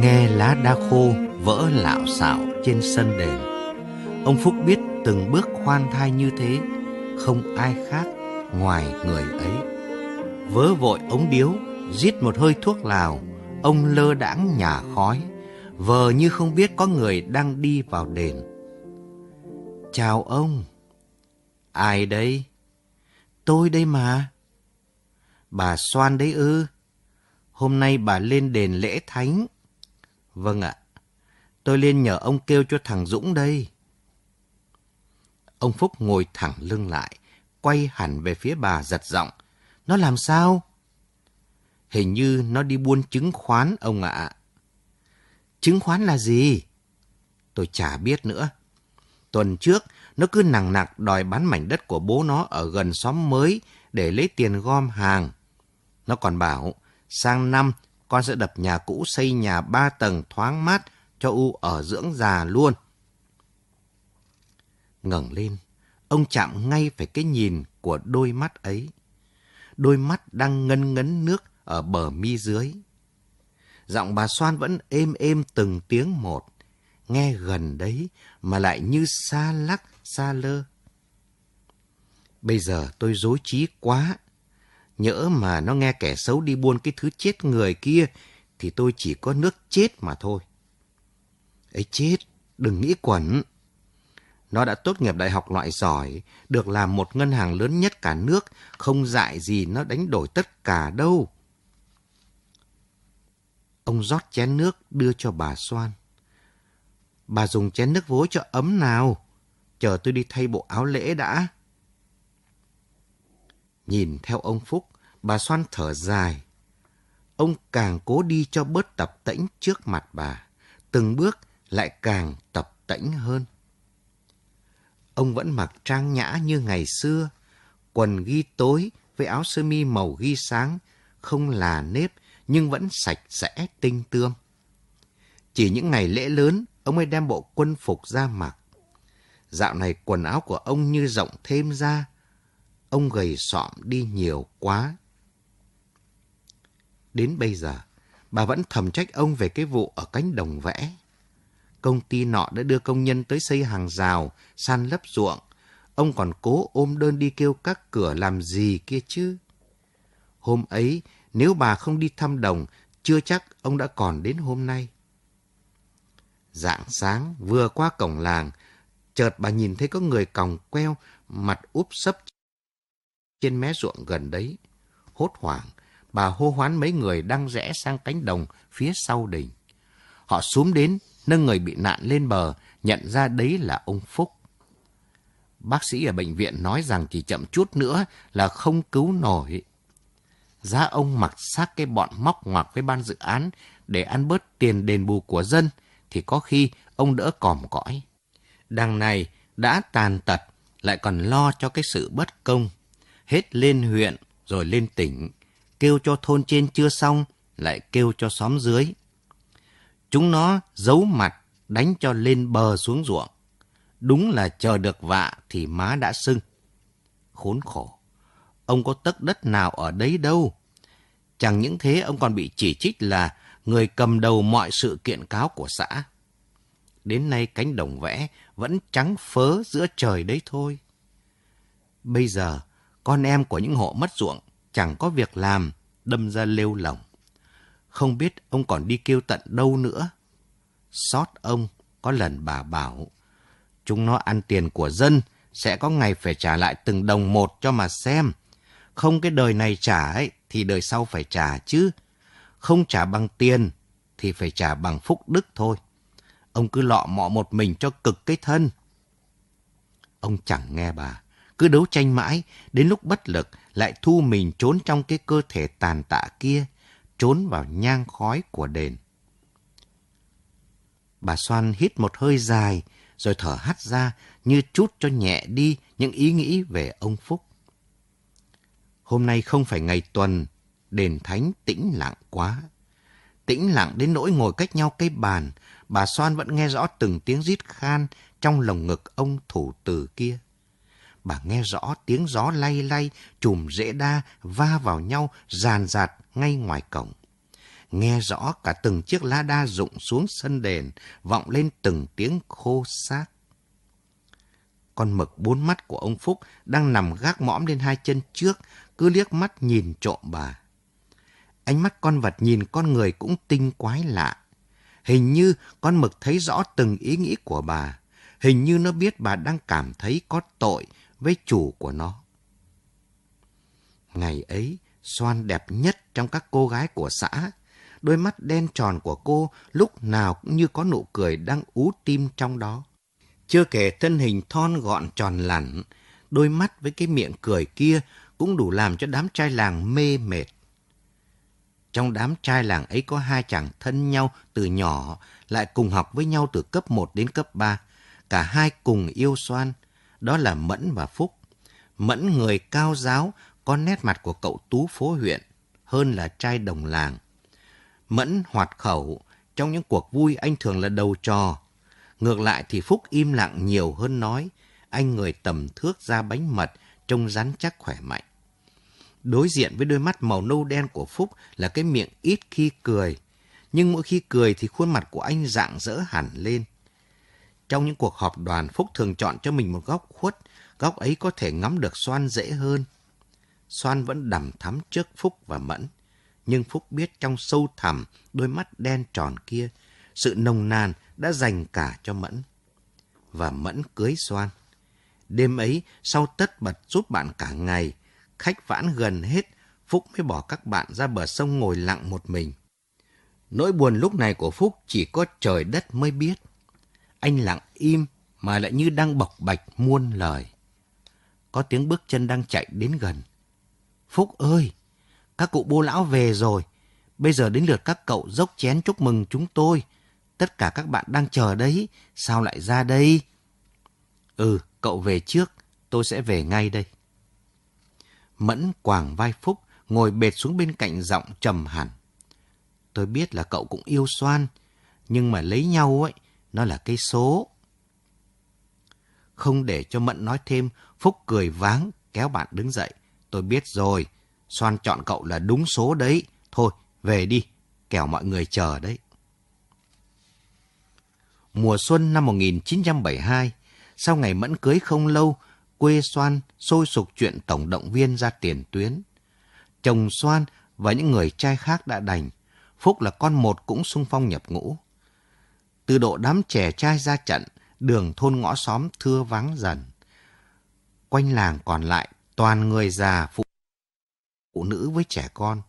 Nghe lá đa khô vỡ lạo xạo trên sân đền. Ông Phúc biết từng bước khoan thai như thế, Không ai khác ngoài người ấy. Vớ vội ống điếu Giết một hơi thuốc lào, Ông lơ đãng nhà khói, Vờ như không biết có người đang đi vào đền. Chào ông. Ai đây? Tôi đây mà. Bà Soan đấy ư? Hôm nay bà lên đền lễ thánh. Vâng ạ Tôi lên nhờ ông kêu cho thằng Dũng đây Ông Phúc ngồi thẳng lưng lại, quay hẳn về phía bà giật giọng. Nó làm sao? Hình như nó đi buôn chứng khoán ông ạ. Chứng khoán là gì? Tôi chả biết nữa. Tuần trước, nó cứ nặng nặc đòi bán mảnh đất của bố nó ở gần xóm mới để lấy tiền gom hàng. Nó còn bảo, sang năm con sẽ đập nhà cũ xây nhà ba tầng thoáng mát cho U ở dưỡng già luôn ngẩng lên, ông chạm ngay phải cái nhìn của đôi mắt ấy. Đôi mắt đang ngân ngấn nước ở bờ mi dưới. Giọng bà Soan vẫn êm êm từng tiếng một, nghe gần đấy mà lại như xa lắc, xa lơ. Bây giờ tôi dối trí quá. Nhỡ mà nó nghe kẻ xấu đi buôn cái thứ chết người kia thì tôi chỉ có nước chết mà thôi. ấy chết, đừng nghĩ quẩn. Nó đã tốt nghiệp đại học loại giỏi, được làm một ngân hàng lớn nhất cả nước, không dại gì nó đánh đổi tất cả đâu. Ông rót chén nước đưa cho bà Soan. Bà dùng chén nước vối cho ấm nào. Chờ tôi đi thay bộ áo lễ đã. Nhìn theo ông Phúc, bà Xoan thở dài. Ông càng cố đi cho bớt tập tễnh trước mặt bà. Từng bước lại càng tập tễnh hơn. Ông vẫn mặc trang nhã như ngày xưa, quần ghi tối với áo sơ mi màu ghi sáng, không là nếp nhưng vẫn sạch sẽ tinh tươm. Chỉ những ngày lễ lớn, ông mới đem bộ quân phục ra mặc. Dạo này quần áo của ông như rộng thêm ra. Ông gầy sọm đi nhiều quá. Đến bây giờ, bà vẫn thầm trách ông về cái vụ ở cánh đồng vẽ. Công ty nọ đã đưa công nhân tới xây hàng rào, san lấp ruộng. Ông còn cố ôm đơn đi kêu các cửa làm gì kia chứ. Hôm ấy, nếu bà không đi thăm đồng, chưa chắc ông đã còn đến hôm nay. Dạng sáng, vừa qua cổng làng, chợt bà nhìn thấy có người còng queo, mặt úp sấp trên mé ruộng gần đấy. Hốt hoảng, bà hô hoán mấy người đang rẽ sang cánh đồng phía sau đình. Họ xuống đến, nâng người bị nạn lên bờ, nhận ra đấy là ông Phúc. Bác sĩ ở bệnh viện nói rằng chỉ chậm chút nữa là không cứu nổi. Giá ông mặc xác cái bọn móc ngoặc với ban dự án để ăn bớt tiền đền bù của dân, thì có khi ông đỡ còm cõi. Đằng này đã tàn tật, lại còn lo cho cái sự bất công. Hết lên huyện, rồi lên tỉnh, kêu cho thôn trên chưa xong, lại kêu cho xóm dưới. Chúng nó giấu mặt, đánh cho lên bờ xuống ruộng. Đúng là chờ được vạ thì má đã sưng. Khốn khổ, ông có tấc đất nào ở đấy đâu. Chẳng những thế ông còn bị chỉ trích là người cầm đầu mọi sự kiện cáo của xã. Đến nay cánh đồng vẽ vẫn trắng phớ giữa trời đấy thôi. Bây giờ, con em của những hộ mất ruộng chẳng có việc làm, đâm ra lêu lỏng. Không biết ông còn đi kêu tận đâu nữa. Xót ông, có lần bà bảo, chúng nó ăn tiền của dân, sẽ có ngày phải trả lại từng đồng một cho mà xem. Không cái đời này trả ấy, thì đời sau phải trả chứ. Không trả bằng tiền, thì phải trả bằng phúc đức thôi. Ông cứ lọ mọ một mình cho cực cái thân. Ông chẳng nghe bà, cứ đấu tranh mãi, đến lúc bất lực lại thu mình trốn trong cái cơ thể tàn tạ kia, trốn vào nhang khói của đền. Bà Soan hít một hơi dài, rồi thở hắt ra như chút cho nhẹ đi những ý nghĩ về ông Phúc. Hôm nay không phải ngày tuần, đền thánh tĩnh lặng quá. Tĩnh lặng đến nỗi ngồi cách nhau cây bàn, bà Soan vẫn nghe rõ từng tiếng rít khan trong lồng ngực ông thủ tử kia. Bà nghe rõ tiếng gió lay lay, chùm rễ đa va vào nhau ràn rạt ngay ngoài cổng. Nghe rõ cả từng chiếc lá đa rụng xuống sân đền, vọng lên từng tiếng khô xác. Con mực bốn mắt của ông Phúc đang nằm gác mõm lên hai chân trước, cứ liếc mắt nhìn trộm bà. Ánh mắt con vật nhìn con người cũng tinh quái lạ. Hình như con mực thấy rõ từng ý nghĩ của bà. Hình như nó biết bà đang cảm thấy có tội với chủ của nó. Ngày ấy, Soan đẹp nhất trong các cô gái của xã. Đôi mắt đen tròn của cô lúc nào cũng như có nụ cười đang ú tim trong đó. Chưa kể thân hình thon gọn tròn lẳn, đôi mắt với cái miệng cười kia cũng đủ làm cho đám trai làng mê mệt. Trong đám trai làng ấy có hai chàng thân nhau từ nhỏ, lại cùng học với nhau từ cấp 1 đến cấp 3. Cả hai cùng yêu xoan, đó là Mẫn và Phúc. Mẫn người cao giáo, có nét mặt của cậu tú phố huyện, hơn là trai đồng làng. Mẫn hoạt khẩu, trong những cuộc vui anh thường là đầu trò. Ngược lại thì Phúc im lặng nhiều hơn nói, anh người tầm thước ra bánh mật, trông rắn chắc khỏe mạnh. Đối diện với đôi mắt màu nâu đen của Phúc là cái miệng ít khi cười. Nhưng mỗi khi cười thì khuôn mặt của anh rạng rỡ hẳn lên. Trong những cuộc họp đoàn, Phúc thường chọn cho mình một góc khuất, góc ấy có thể ngắm được Xoan dễ hơn. Xoan vẫn đằm thắm trước Phúc và Mẫn. Nhưng Phúc biết trong sâu thẳm đôi mắt đen tròn kia, sự nồng nàn đã dành cả cho Mẫn. Và Mẫn cưới Xoan. Đêm ấy, sau tất bật giúp bạn cả ngày, khách vãn gần hết, Phúc mới bỏ các bạn ra bờ sông ngồi lặng một mình. Nỗi buồn lúc này của Phúc chỉ có trời đất mới biết. Anh lặng im mà lại như đang bộc bạch muôn lời. Có tiếng bước chân đang chạy đến gần. Phúc ơi, các cụ bố lão về rồi. Bây giờ đến lượt các cậu dốc chén chúc mừng chúng tôi. Tất cả các bạn đang chờ đấy, sao lại ra đây? Ừ, cậu về trước, tôi sẽ về ngay đây. Mẫn quàng vai Phúc, ngồi bệt xuống bên cạnh giọng trầm hẳn. Tôi biết là cậu cũng yêu Soan, nhưng mà lấy nhau ấy, nó là cái số. Không để cho Mẫn nói thêm, Phúc cười váng, kéo bạn đứng dậy. Tôi biết rồi, Soan chọn cậu là đúng số đấy. Thôi, về đi, kẻo mọi người chờ đấy. Mùa xuân năm 1972, sau ngày Mẫn cưới không lâu, quê Soan sôi sục chuyện tổng động viên ra tiền tuyến. Chồng Soan và những người trai khác đã đành. Phúc là con một cũng sung phong nhập ngũ. Từ độ đám trẻ trai ra trận, đường thôn ngõ xóm thưa vắng dần. Quanh làng còn lại toàn người già phụ, phụ nữ với trẻ con.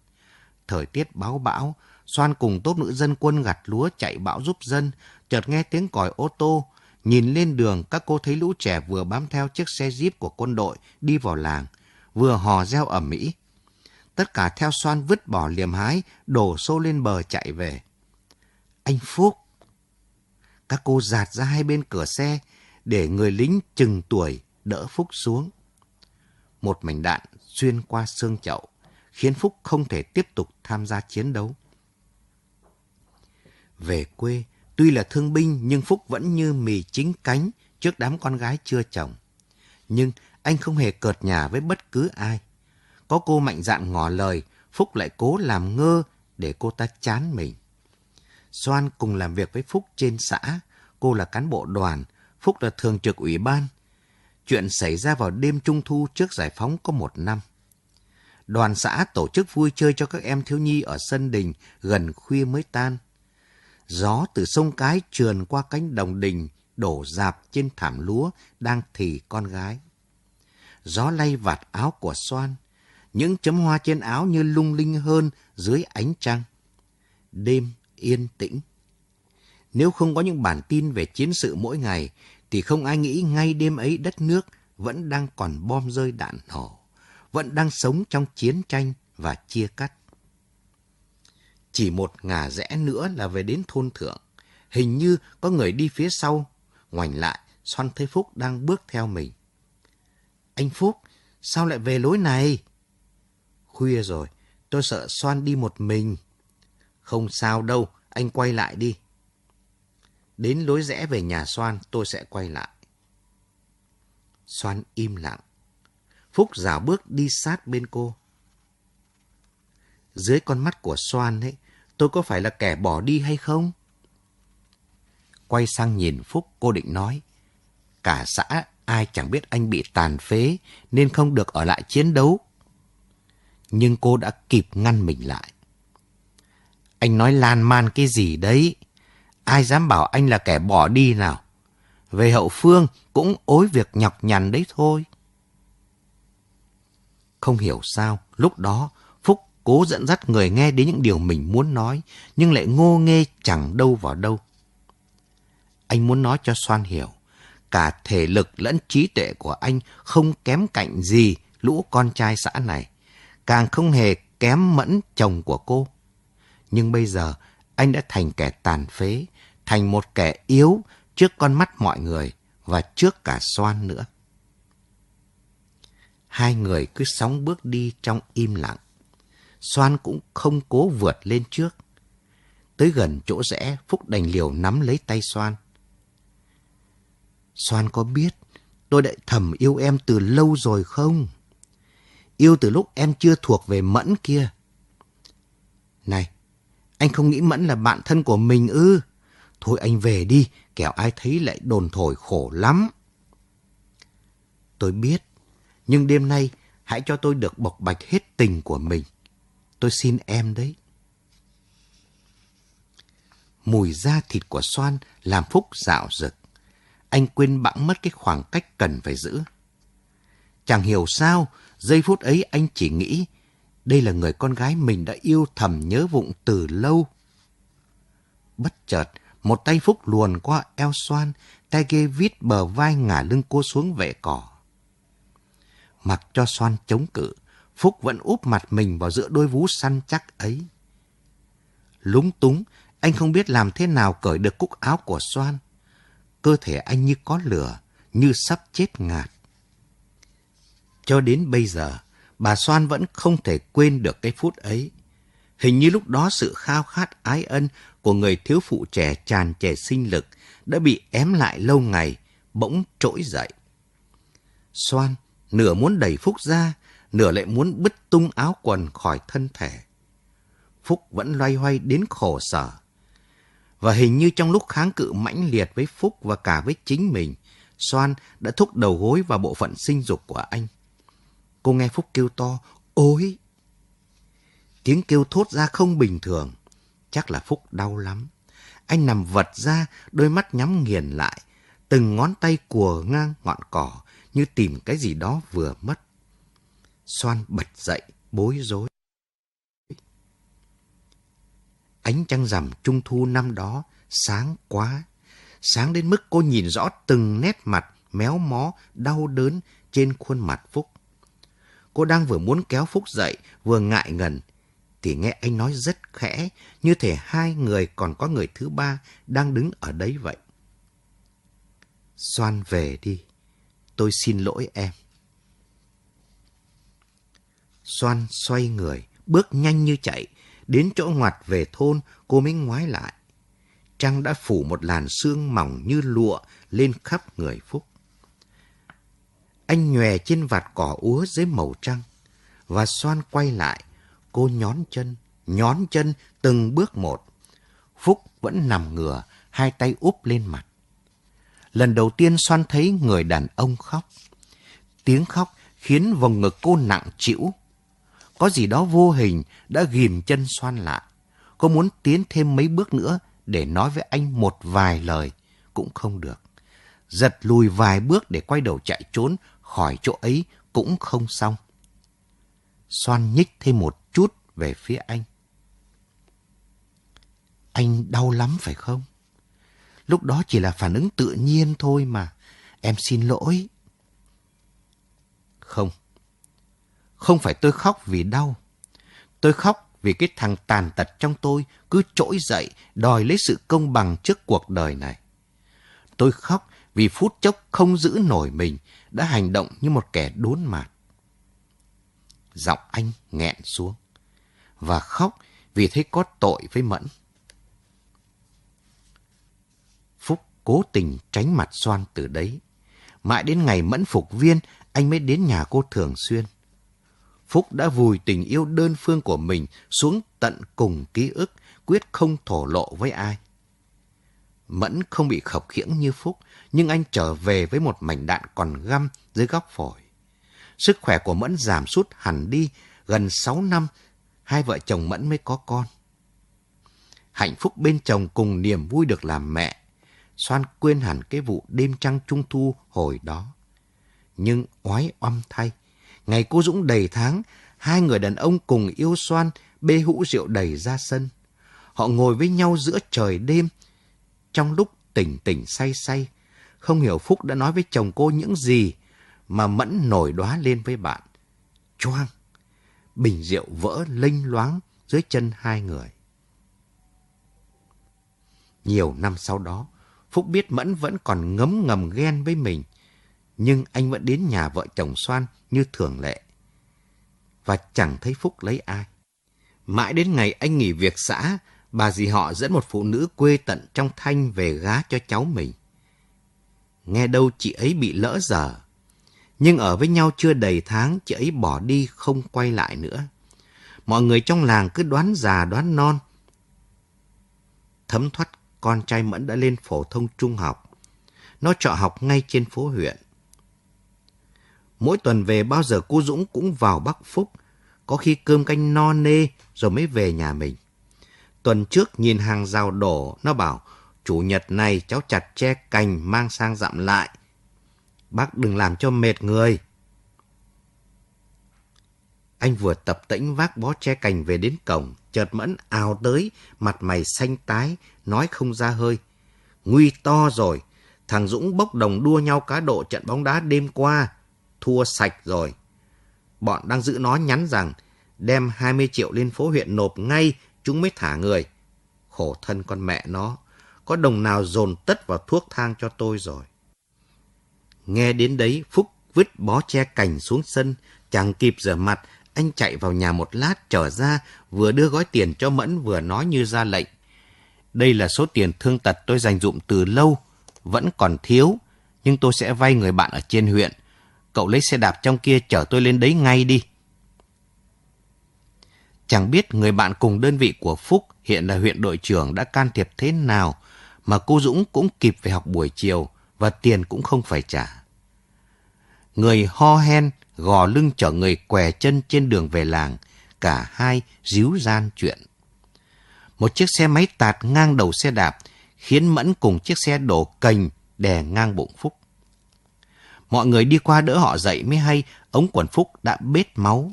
Thời tiết báo bão, xoan cùng tốt nữ dân quân gặt lúa chạy bão giúp dân, chợt nghe tiếng còi ô tô. Nhìn lên đường, các cô thấy lũ trẻ vừa bám theo chiếc xe jeep của quân đội đi vào làng, vừa hò reo ẩm mỹ. Tất cả theo xoan vứt bỏ liềm hái, đổ xô lên bờ chạy về. Anh Phúc! Các cô giạt ra hai bên cửa xe để người lính chừng tuổi đỡ Phúc xuống. Một mảnh đạn xuyên qua xương chậu, khiến Phúc không thể tiếp tục tham gia chiến đấu. Về quê, tuy là thương binh nhưng Phúc vẫn như mì chính cánh trước đám con gái chưa chồng. Nhưng anh không hề cợt nhà với bất cứ ai. Có cô mạnh dạn ngỏ lời, Phúc lại cố làm ngơ để cô ta chán mình. Soan cùng làm việc với Phúc trên xã. Cô là cán bộ đoàn, Phúc là thường trực ủy ban. Chuyện xảy ra vào đêm trung thu trước giải phóng có một năm. Đoàn xã tổ chức vui chơi cho các em thiếu nhi ở sân đình gần khuya mới tan. Gió từ sông Cái trườn qua cánh đồng đình, đổ dạp trên thảm lúa đang thì con gái. Gió lay vạt áo của Soan, những chấm hoa trên áo như lung linh hơn dưới ánh trăng. Đêm yên tĩnh. Nếu không có những bản tin về chiến sự mỗi ngày, thì không ai nghĩ ngay đêm ấy đất nước vẫn đang còn bom rơi đạn nổ, vẫn đang sống trong chiến tranh và chia cắt. Chỉ một ngả rẽ nữa là về đến thôn thượng. Hình như có người đi phía sau. Ngoảnh lại, Xoan thấy Phúc đang bước theo mình. Anh Phúc, sao lại về lối này? Khuya rồi, tôi sợ Xoan đi một mình. Không sao đâu, anh quay lại đi. Đến lối rẽ về nhà soan tôi sẽ quay lại. soan im lặng. Phúc dạo bước đi sát bên cô. Dưới con mắt của soan ấy, tôi có phải là kẻ bỏ đi hay không? Quay sang nhìn Phúc, cô định nói. Cả xã ai chẳng biết anh bị tàn phế nên không được ở lại chiến đấu. Nhưng cô đã kịp ngăn mình lại. Anh nói lan man cái gì đấy? Ai dám bảo anh là kẻ bỏ đi nào? Về hậu phương cũng ối việc nhọc nhằn đấy thôi. Không hiểu sao, lúc đó Phúc cố dẫn dắt người nghe đến những điều mình muốn nói, nhưng lại ngô nghê chẳng đâu vào đâu. Anh muốn nói cho Soan hiểu, cả thể lực lẫn trí tuệ của anh không kém cạnh gì lũ con trai xã này, càng không hề kém mẫn chồng của cô. Nhưng bây giờ anh đã thành kẻ tàn phế, thành một kẻ yếu trước con mắt mọi người và trước cả Soan nữa. Hai người cứ sóng bước đi trong im lặng. Soan cũng không cố vượt lên trước. Tới gần chỗ rẽ, Phúc đành liều nắm lấy tay Soan. Soan có biết tôi đã thầm yêu em từ lâu rồi không? Yêu từ lúc em chưa thuộc về Mẫn kia. Này, anh không nghĩ Mẫn là bạn thân của mình ư? Thôi anh về đi, kẻo ai thấy lại đồn thổi khổ lắm. Tôi biết, nhưng đêm nay hãy cho tôi được bộc bạch hết tình của mình. Tôi xin em đấy. Mùi da thịt của xoan làm Phúc dạo rực. Anh quên bẵng mất cái khoảng cách cần phải giữ. Chẳng hiểu sao, giây phút ấy anh chỉ nghĩ đây là người con gái mình đã yêu thầm nhớ vụng từ lâu. Bất chợt, Một tay Phúc luồn qua eo xoan, tay ghê vít bờ vai ngả lưng cô xuống vệ cỏ. Mặc cho xoan chống cự, Phúc vẫn úp mặt mình vào giữa đôi vú săn chắc ấy. Lúng túng, anh không biết làm thế nào cởi được cúc áo của xoan. Cơ thể anh như có lửa, như sắp chết ngạt. Cho đến bây giờ, bà Soan vẫn không thể quên được cái phút ấy. Hình như lúc đó sự khao khát ái ân của người thiếu phụ trẻ tràn trẻ sinh lực đã bị ém lại lâu ngày, bỗng trỗi dậy. Soan nửa muốn đẩy Phúc ra, nửa lại muốn bứt tung áo quần khỏi thân thể. Phúc vẫn loay hoay đến khổ sở. Và hình như trong lúc kháng cự mãnh liệt với Phúc và cả với chính mình, Soan đã thúc đầu gối vào bộ phận sinh dục của anh. Cô nghe Phúc kêu to, ôi! Tiếng kêu thốt ra không bình thường. Chắc là Phúc đau lắm. Anh nằm vật ra, đôi mắt nhắm nghiền lại. Từng ngón tay cùa ngang ngọn cỏ, như tìm cái gì đó vừa mất. Xoan bật dậy, bối rối. Ánh trăng rằm trung thu năm đó sáng quá. Sáng đến mức cô nhìn rõ từng nét mặt méo mó, đau đớn trên khuôn mặt Phúc. Cô đang vừa muốn kéo Phúc dậy, vừa ngại ngần, thì nghe anh nói rất khẽ, như thể hai người còn có người thứ ba đang đứng ở đấy vậy. Xoan về đi, tôi xin lỗi em. Xoan xoay người, bước nhanh như chạy, đến chỗ ngoặt về thôn, cô mới ngoái lại. Trăng đã phủ một làn sương mỏng như lụa lên khắp người Phúc. Anh nhòe trên vạt cỏ úa dưới màu trăng. Và xoan quay lại, cô nhón chân, nhón chân từng bước một. Phúc vẫn nằm ngửa, hai tay úp lên mặt. Lần đầu tiên xoan thấy người đàn ông khóc. Tiếng khóc khiến vòng ngực cô nặng chịu. Có gì đó vô hình đã ghim chân xoan lại. Cô muốn tiến thêm mấy bước nữa để nói với anh một vài lời, cũng không được. Giật lùi vài bước để quay đầu chạy trốn khỏi chỗ ấy cũng không xong. Xoan nhích thêm một chút về phía anh. Anh đau lắm phải không? Lúc đó chỉ là phản ứng tự nhiên thôi mà. Em xin lỗi. Không. Không phải tôi khóc vì đau. Tôi khóc vì cái thằng tàn tật trong tôi cứ trỗi dậy, đòi lấy sự công bằng trước cuộc đời này. Tôi khóc vì phút chốc không giữ nổi mình đã hành động như một kẻ đốn mạt. Giọng anh nghẹn xuống và khóc vì thấy có tội với Mẫn. Phúc cố tình tránh mặt xoan từ đấy. Mãi đến ngày Mẫn phục viên, anh mới đến nhà cô thường xuyên. Phúc đã vùi tình yêu đơn phương của mình xuống tận cùng ký ức, quyết không thổ lộ với ai. Mẫn không bị khập khiễng như Phúc, nhưng anh trở về với một mảnh đạn còn găm dưới góc phổi. Sức khỏe của Mẫn giảm sút hẳn đi, gần 6 năm, hai vợ chồng Mẫn mới có con. Hạnh phúc bên chồng cùng niềm vui được làm mẹ, Xoan quên hẳn cái vụ đêm trăng trung thu hồi đó. Nhưng oái oăm thay, ngày cô Dũng đầy tháng, hai người đàn ông cùng yêu Xoan bê hũ rượu đầy ra sân. Họ ngồi với nhau giữa trời đêm, trong lúc tỉnh tỉnh say say, không hiểu Phúc đã nói với chồng cô những gì mà Mẫn nổi đoá lên với bạn. Choang! Bình rượu vỡ lênh loáng dưới chân hai người. Nhiều năm sau đó, Phúc biết Mẫn vẫn còn ngấm ngầm ghen với mình, nhưng anh vẫn đến nhà vợ chồng Soan như thường lệ. Và chẳng thấy Phúc lấy ai. Mãi đến ngày anh nghỉ việc xã, bà dì họ dẫn một phụ nữ quê tận trong thanh về gá cho cháu mình. Nghe đâu chị ấy bị lỡ giờ Nhưng ở với nhau chưa đầy tháng, chị ấy bỏ đi không quay lại nữa. Mọi người trong làng cứ đoán già đoán non. Thấm thoát con trai Mẫn đã lên phổ thông trung học. Nó trọ học ngay trên phố huyện. Mỗi tuần về bao giờ cô Dũng cũng vào Bắc Phúc, có khi cơm canh no nê rồi mới về nhà mình. Tuần trước nhìn hàng rào đổ, nó bảo, chủ nhật này cháu chặt che cành mang sang dặm lại. Bác đừng làm cho mệt người. Anh vừa tập tĩnh vác bó che cành về đến cổng, chợt mẫn ào tới, mặt mày xanh tái, nói không ra hơi. Nguy to rồi. Thằng Dũng bốc đồng đua nhau cá độ trận bóng đá đêm qua. Thua sạch rồi. Bọn đang giữ nó nhắn rằng đem 20 triệu lên phố huyện nộp ngay chúng mới thả người. Khổ thân con mẹ nó. Có đồng nào dồn tất vào thuốc thang cho tôi rồi. Nghe đến đấy, Phúc vứt bó che cành xuống sân, chẳng kịp rửa mặt, anh chạy vào nhà một lát trở ra, vừa đưa gói tiền cho Mẫn vừa nói như ra lệnh. Đây là số tiền thương tật tôi dành dụm từ lâu, vẫn còn thiếu, nhưng tôi sẽ vay người bạn ở trên huyện. Cậu lấy xe đạp trong kia chở tôi lên đấy ngay đi. Chẳng biết người bạn cùng đơn vị của Phúc hiện là huyện đội trưởng đã can thiệp thế nào mà cô Dũng cũng kịp về học buổi chiều và tiền cũng không phải trả. Người ho hen, gò lưng chở người què chân trên đường về làng, cả hai díu gian chuyện. Một chiếc xe máy tạt ngang đầu xe đạp, khiến Mẫn cùng chiếc xe đổ cành đè ngang bụng Phúc. Mọi người đi qua đỡ họ dậy mới hay ống quần Phúc đã bết máu.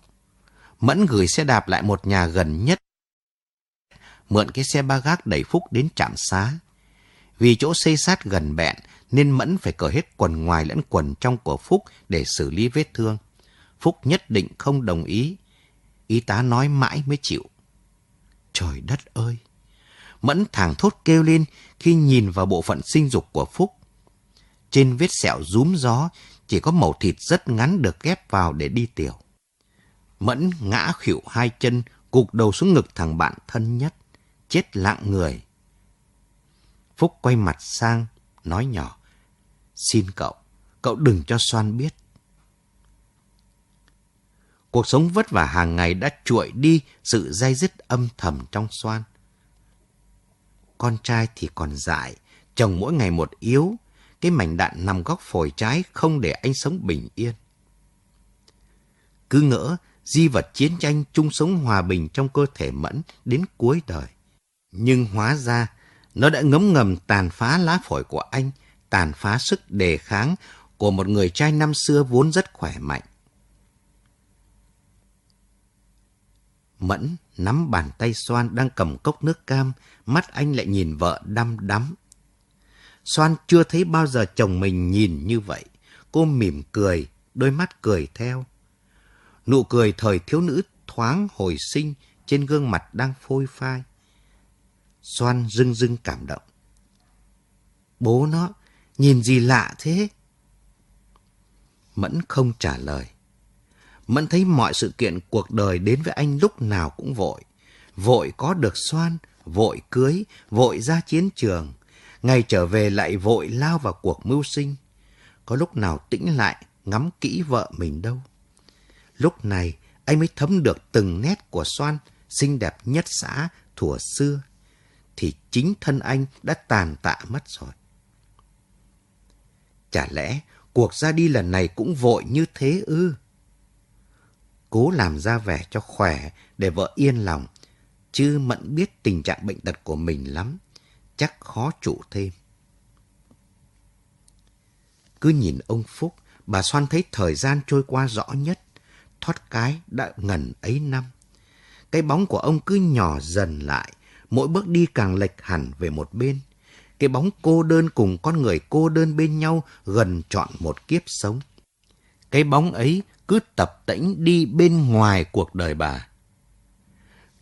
Mẫn gửi xe đạp lại một nhà gần nhất. Mượn cái xe ba gác đẩy Phúc đến trạm xá. Vì chỗ xây sát gần bẹn, nên Mẫn phải cởi hết quần ngoài lẫn quần trong của Phúc để xử lý vết thương. Phúc nhất định không đồng ý. Y tá nói mãi mới chịu. Trời đất ơi! Mẫn thẳng thốt kêu lên khi nhìn vào bộ phận sinh dục của Phúc. Trên vết sẹo rúm gió, chỉ có màu thịt rất ngắn được ghép vào để đi tiểu. Mẫn ngã khỉu hai chân, gục đầu xuống ngực thằng bạn thân nhất, chết lặng người. Phúc quay mặt sang, nói nhỏ. Xin cậu, cậu đừng cho Soan biết. Cuộc sống vất vả hàng ngày đã chuội đi sự dây dứt âm thầm trong Soan. Con trai thì còn dại, chồng mỗi ngày một yếu, cái mảnh đạn nằm góc phổi trái không để anh sống bình yên. Cứ ngỡ di vật chiến tranh chung sống hòa bình trong cơ thể Mẫn đến cuối đời. Nhưng hóa ra, nó đã ngấm ngầm tàn phá lá phổi của anh, tàn phá sức đề kháng của một người trai năm xưa vốn rất khỏe mạnh. Mẫn nắm bàn tay Soan đang cầm cốc nước cam, mắt anh lại nhìn vợ đăm đắm. Soan chưa thấy bao giờ chồng mình nhìn như vậy. Cô mỉm cười, đôi mắt cười theo. Nụ cười thời thiếu nữ thoáng hồi sinh trên gương mặt đang phôi phai. xoan rưng rưng cảm động. Bố nó, nhìn gì lạ thế? Mẫn không trả lời. Mẫn thấy mọi sự kiện cuộc đời đến với anh lúc nào cũng vội. Vội có được xoan, vội cưới, vội ra chiến trường. Ngày trở về lại vội lao vào cuộc mưu sinh. Có lúc nào tĩnh lại, ngắm kỹ vợ mình đâu. Lúc này, anh mới thấm được từng nét của xoan, xinh đẹp nhất xã, thủa xưa. Thì chính thân anh đã tàn tạ mất rồi. Chả lẽ cuộc ra đi lần này cũng vội như thế ư? Cố làm ra vẻ cho khỏe để vợ yên lòng, chứ Mẫn biết tình trạng bệnh tật của mình lắm, chắc khó trụ thêm. Cứ nhìn ông Phúc, bà Soan thấy thời gian trôi qua rõ nhất, thoát cái đã ngần ấy năm. Cái bóng của ông cứ nhỏ dần lại, mỗi bước đi càng lệch hẳn về một bên. Cái bóng cô đơn cùng con người cô đơn bên nhau gần trọn một kiếp sống. Cái bóng ấy cứ tập tễnh đi bên ngoài cuộc đời bà.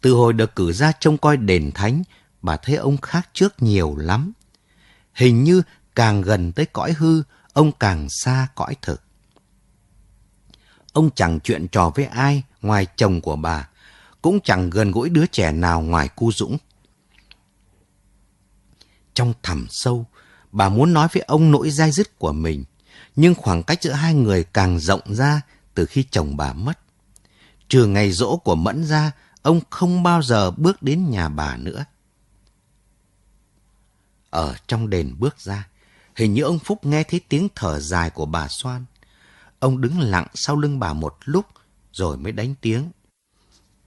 Từ hồi được cử ra trông coi đền thánh, bà thấy ông khác trước nhiều lắm. Hình như càng gần tới cõi hư, ông càng xa cõi thực. Ông chẳng chuyện trò với ai ngoài chồng của bà, cũng chẳng gần gũi đứa trẻ nào ngoài cu Dũng. Trong thẳm sâu, bà muốn nói với ông nỗi dai dứt của mình, nhưng khoảng cách giữa hai người càng rộng ra từ khi chồng bà mất. Trừ ngày rỗ của Mẫn ra, ông không bao giờ bước đến nhà bà nữa. Ở trong đền bước ra, hình như ông Phúc nghe thấy tiếng thở dài của bà Soan. Ông đứng lặng sau lưng bà một lúc, rồi mới đánh tiếng.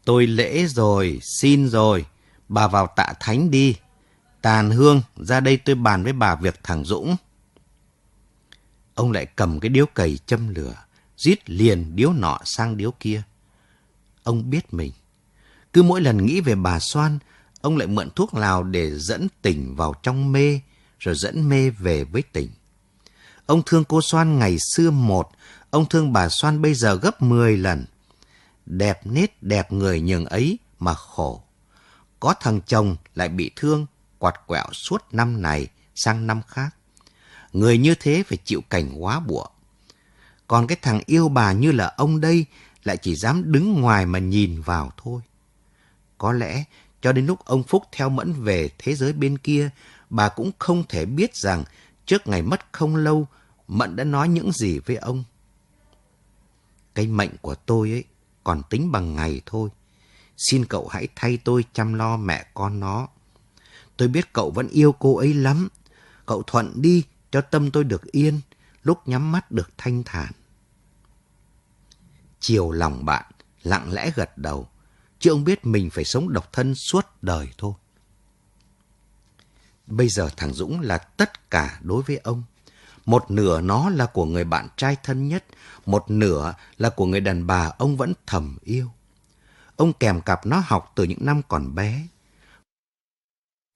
Tôi lễ rồi, xin rồi, bà vào tạ thánh đi. Tàn hương, ra đây tôi bàn với bà việc thằng Dũng. Ông lại cầm cái điếu cầy châm lửa, rít liền điếu nọ sang điếu kia. Ông biết mình. Cứ mỗi lần nghĩ về bà Soan, ông lại mượn thuốc lào để dẫn tỉnh vào trong mê, rồi dẫn mê về với tỉnh. Ông thương cô Soan ngày xưa một, ông thương bà Soan bây giờ gấp 10 lần. Đẹp nết đẹp người nhường ấy mà khổ. Có thằng chồng lại bị thương, quạt quẹo suốt năm này sang năm khác. Người như thế phải chịu cảnh quá bụa. Còn cái thằng yêu bà như là ông đây lại chỉ dám đứng ngoài mà nhìn vào thôi. Có lẽ cho đến lúc ông Phúc theo Mẫn về thế giới bên kia, bà cũng không thể biết rằng trước ngày mất không lâu, Mẫn đã nói những gì với ông. Cái mệnh của tôi ấy còn tính bằng ngày thôi. Xin cậu hãy thay tôi chăm lo mẹ con nó. Tôi biết cậu vẫn yêu cô ấy lắm. Cậu thuận đi cho tâm tôi được yên, lúc nhắm mắt được thanh thản. Chiều lòng bạn, lặng lẽ gật đầu, chứ ông biết mình phải sống độc thân suốt đời thôi. Bây giờ thằng Dũng là tất cả đối với ông. Một nửa nó là của người bạn trai thân nhất, một nửa là của người đàn bà ông vẫn thầm yêu. Ông kèm cặp nó học từ những năm còn bé.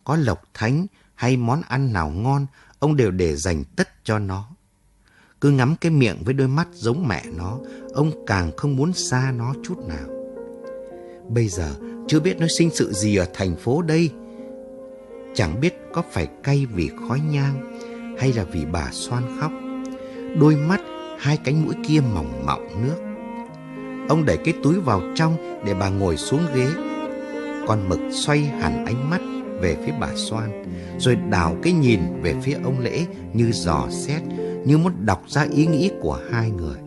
Có lộc thánh hay món ăn nào ngon, ông đều để dành tất cho nó. Cứ ngắm cái miệng với đôi mắt giống mẹ nó, ông càng không muốn xa nó chút nào. Bây giờ chưa biết nó sinh sự gì ở thành phố đây. Chẳng biết có phải cay vì khói nhang hay là vì bà xoan khóc. Đôi mắt, hai cánh mũi kia mỏng mọng nước. Ông đẩy cái túi vào trong để bà ngồi xuống ghế. Con mực xoay hẳn ánh mắt về phía bà Soan, rồi đảo cái nhìn về phía ông Lễ như dò xét, như muốn đọc ra ý nghĩ của hai người.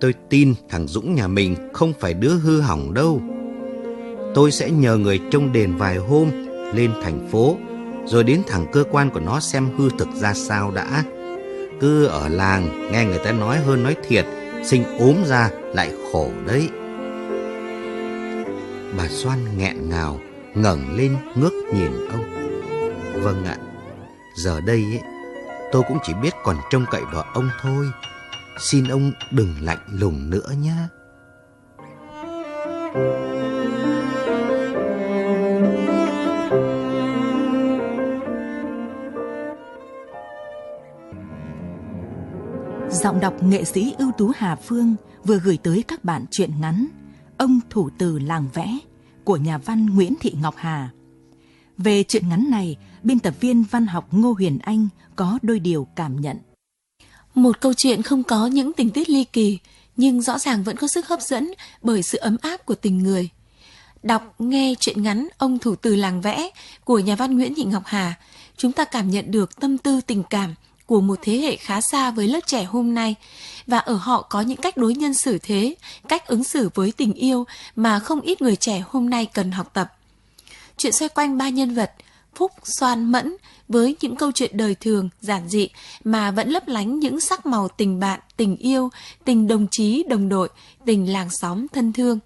Tôi tin thằng Dũng nhà mình không phải đứa hư hỏng đâu. Tôi sẽ nhờ người trông đền vài hôm lên thành phố, rồi đến thẳng cơ quan của nó xem hư thực ra sao đã. Cứ ở làng nghe người ta nói hơn nói thiệt, sinh ốm ra lại khổ đấy. Bà Soan nghẹn ngào, ngẩng lên ngước nhìn ông. Vâng ạ, giờ đây ấy, tôi cũng chỉ biết còn trông cậy vào ông thôi. Xin ông đừng lạnh lùng nữa nhé. Giọng đọc nghệ sĩ ưu tú Hà Phương vừa gửi tới các bạn truyện ngắn Ông Thủ Từ Làng Vẽ của nhà văn Nguyễn Thị Ngọc Hà. Về truyện ngắn này, biên tập viên văn học Ngô Huyền Anh có đôi điều cảm nhận. Một câu chuyện không có những tình tiết ly kỳ, nhưng rõ ràng vẫn có sức hấp dẫn bởi sự ấm áp của tình người. Đọc, nghe truyện ngắn Ông Thủ Từ Làng Vẽ của nhà văn Nguyễn Thị Ngọc Hà, chúng ta cảm nhận được tâm tư tình cảm của một thế hệ khá xa với lớp trẻ hôm nay và ở họ có những cách đối nhân xử thế, cách ứng xử với tình yêu mà không ít người trẻ hôm nay cần học tập. Chuyện xoay quanh ba nhân vật Phúc, Xoan, Mẫn với những câu chuyện đời thường, giản dị mà vẫn lấp lánh những sắc màu tình bạn, tình yêu, tình đồng chí, đồng đội, tình làng xóm thân thương.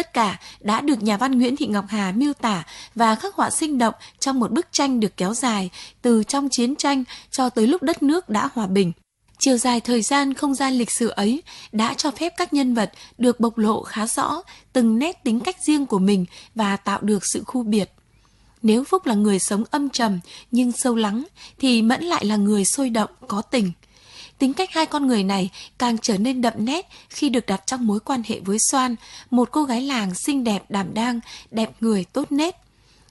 Tất cả đã được nhà văn Nguyễn Thị Ngọc Hà miêu tả và khắc họa sinh động trong một bức tranh được kéo dài từ trong chiến tranh cho tới lúc đất nước đã hòa bình. Chiều dài thời gian không gian lịch sử ấy đã cho phép các nhân vật được bộc lộ khá rõ từng nét tính cách riêng của mình và tạo được sự khu biệt. Nếu Phúc là người sống âm trầm nhưng sâu lắng thì Mẫn lại là người sôi động, có tình. Tính cách hai con người này càng trở nên đậm nét khi được đặt trong mối quan hệ với Soan, một cô gái làng xinh đẹp đảm đang, đẹp người tốt nết.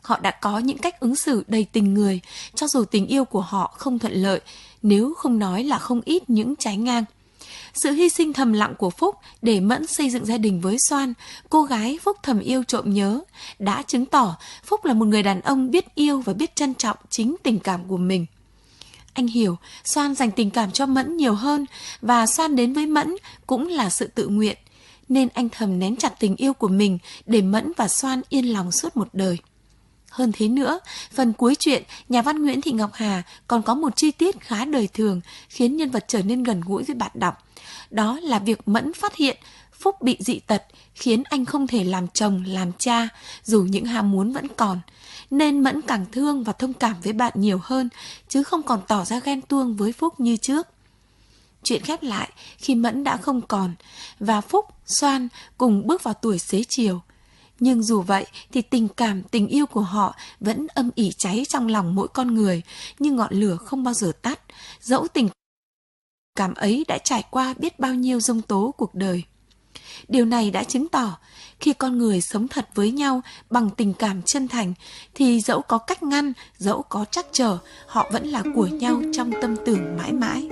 Họ đã có những cách ứng xử đầy tình người, cho dù tình yêu của họ không thuận lợi, nếu không nói là không ít những trái ngang. Sự hy sinh thầm lặng của Phúc để Mẫn xây dựng gia đình với Soan, cô gái Phúc thầm yêu trộm nhớ, đã chứng tỏ Phúc là một người đàn ông biết yêu và biết trân trọng chính tình cảm của mình. Anh hiểu Soan dành tình cảm cho Mẫn nhiều hơn và Soan đến với Mẫn cũng là sự tự nguyện, nên anh thầm nén chặt tình yêu của mình để Mẫn và Soan yên lòng suốt một đời. Hơn thế nữa, phần cuối chuyện, nhà văn Nguyễn Thị Ngọc Hà còn có một chi tiết khá đời thường khiến nhân vật trở nên gần gũi với bạn đọc. Đó là việc Mẫn phát hiện Phúc bị dị tật khiến anh không thể làm chồng, làm cha, dù những ham muốn vẫn còn. Nên Mẫn càng thương và thông cảm với bạn nhiều hơn, chứ không còn tỏ ra ghen tuông với Phúc như trước. Chuyện khép lại khi Mẫn đã không còn, và Phúc, Soan cùng bước vào tuổi xế chiều. Nhưng dù vậy thì tình cảm, tình yêu của họ vẫn âm ỉ cháy trong lòng mỗi con người, như ngọn lửa không bao giờ tắt, dẫu tình cảm ấy đã trải qua biết bao nhiêu dông tố cuộc đời. Điều này đã chứng tỏ khi con người sống thật với nhau bằng tình cảm chân thành thì dẫu có cách ngăn, dẫu có chắc trở, họ vẫn là của nhau trong tâm tưởng mãi mãi.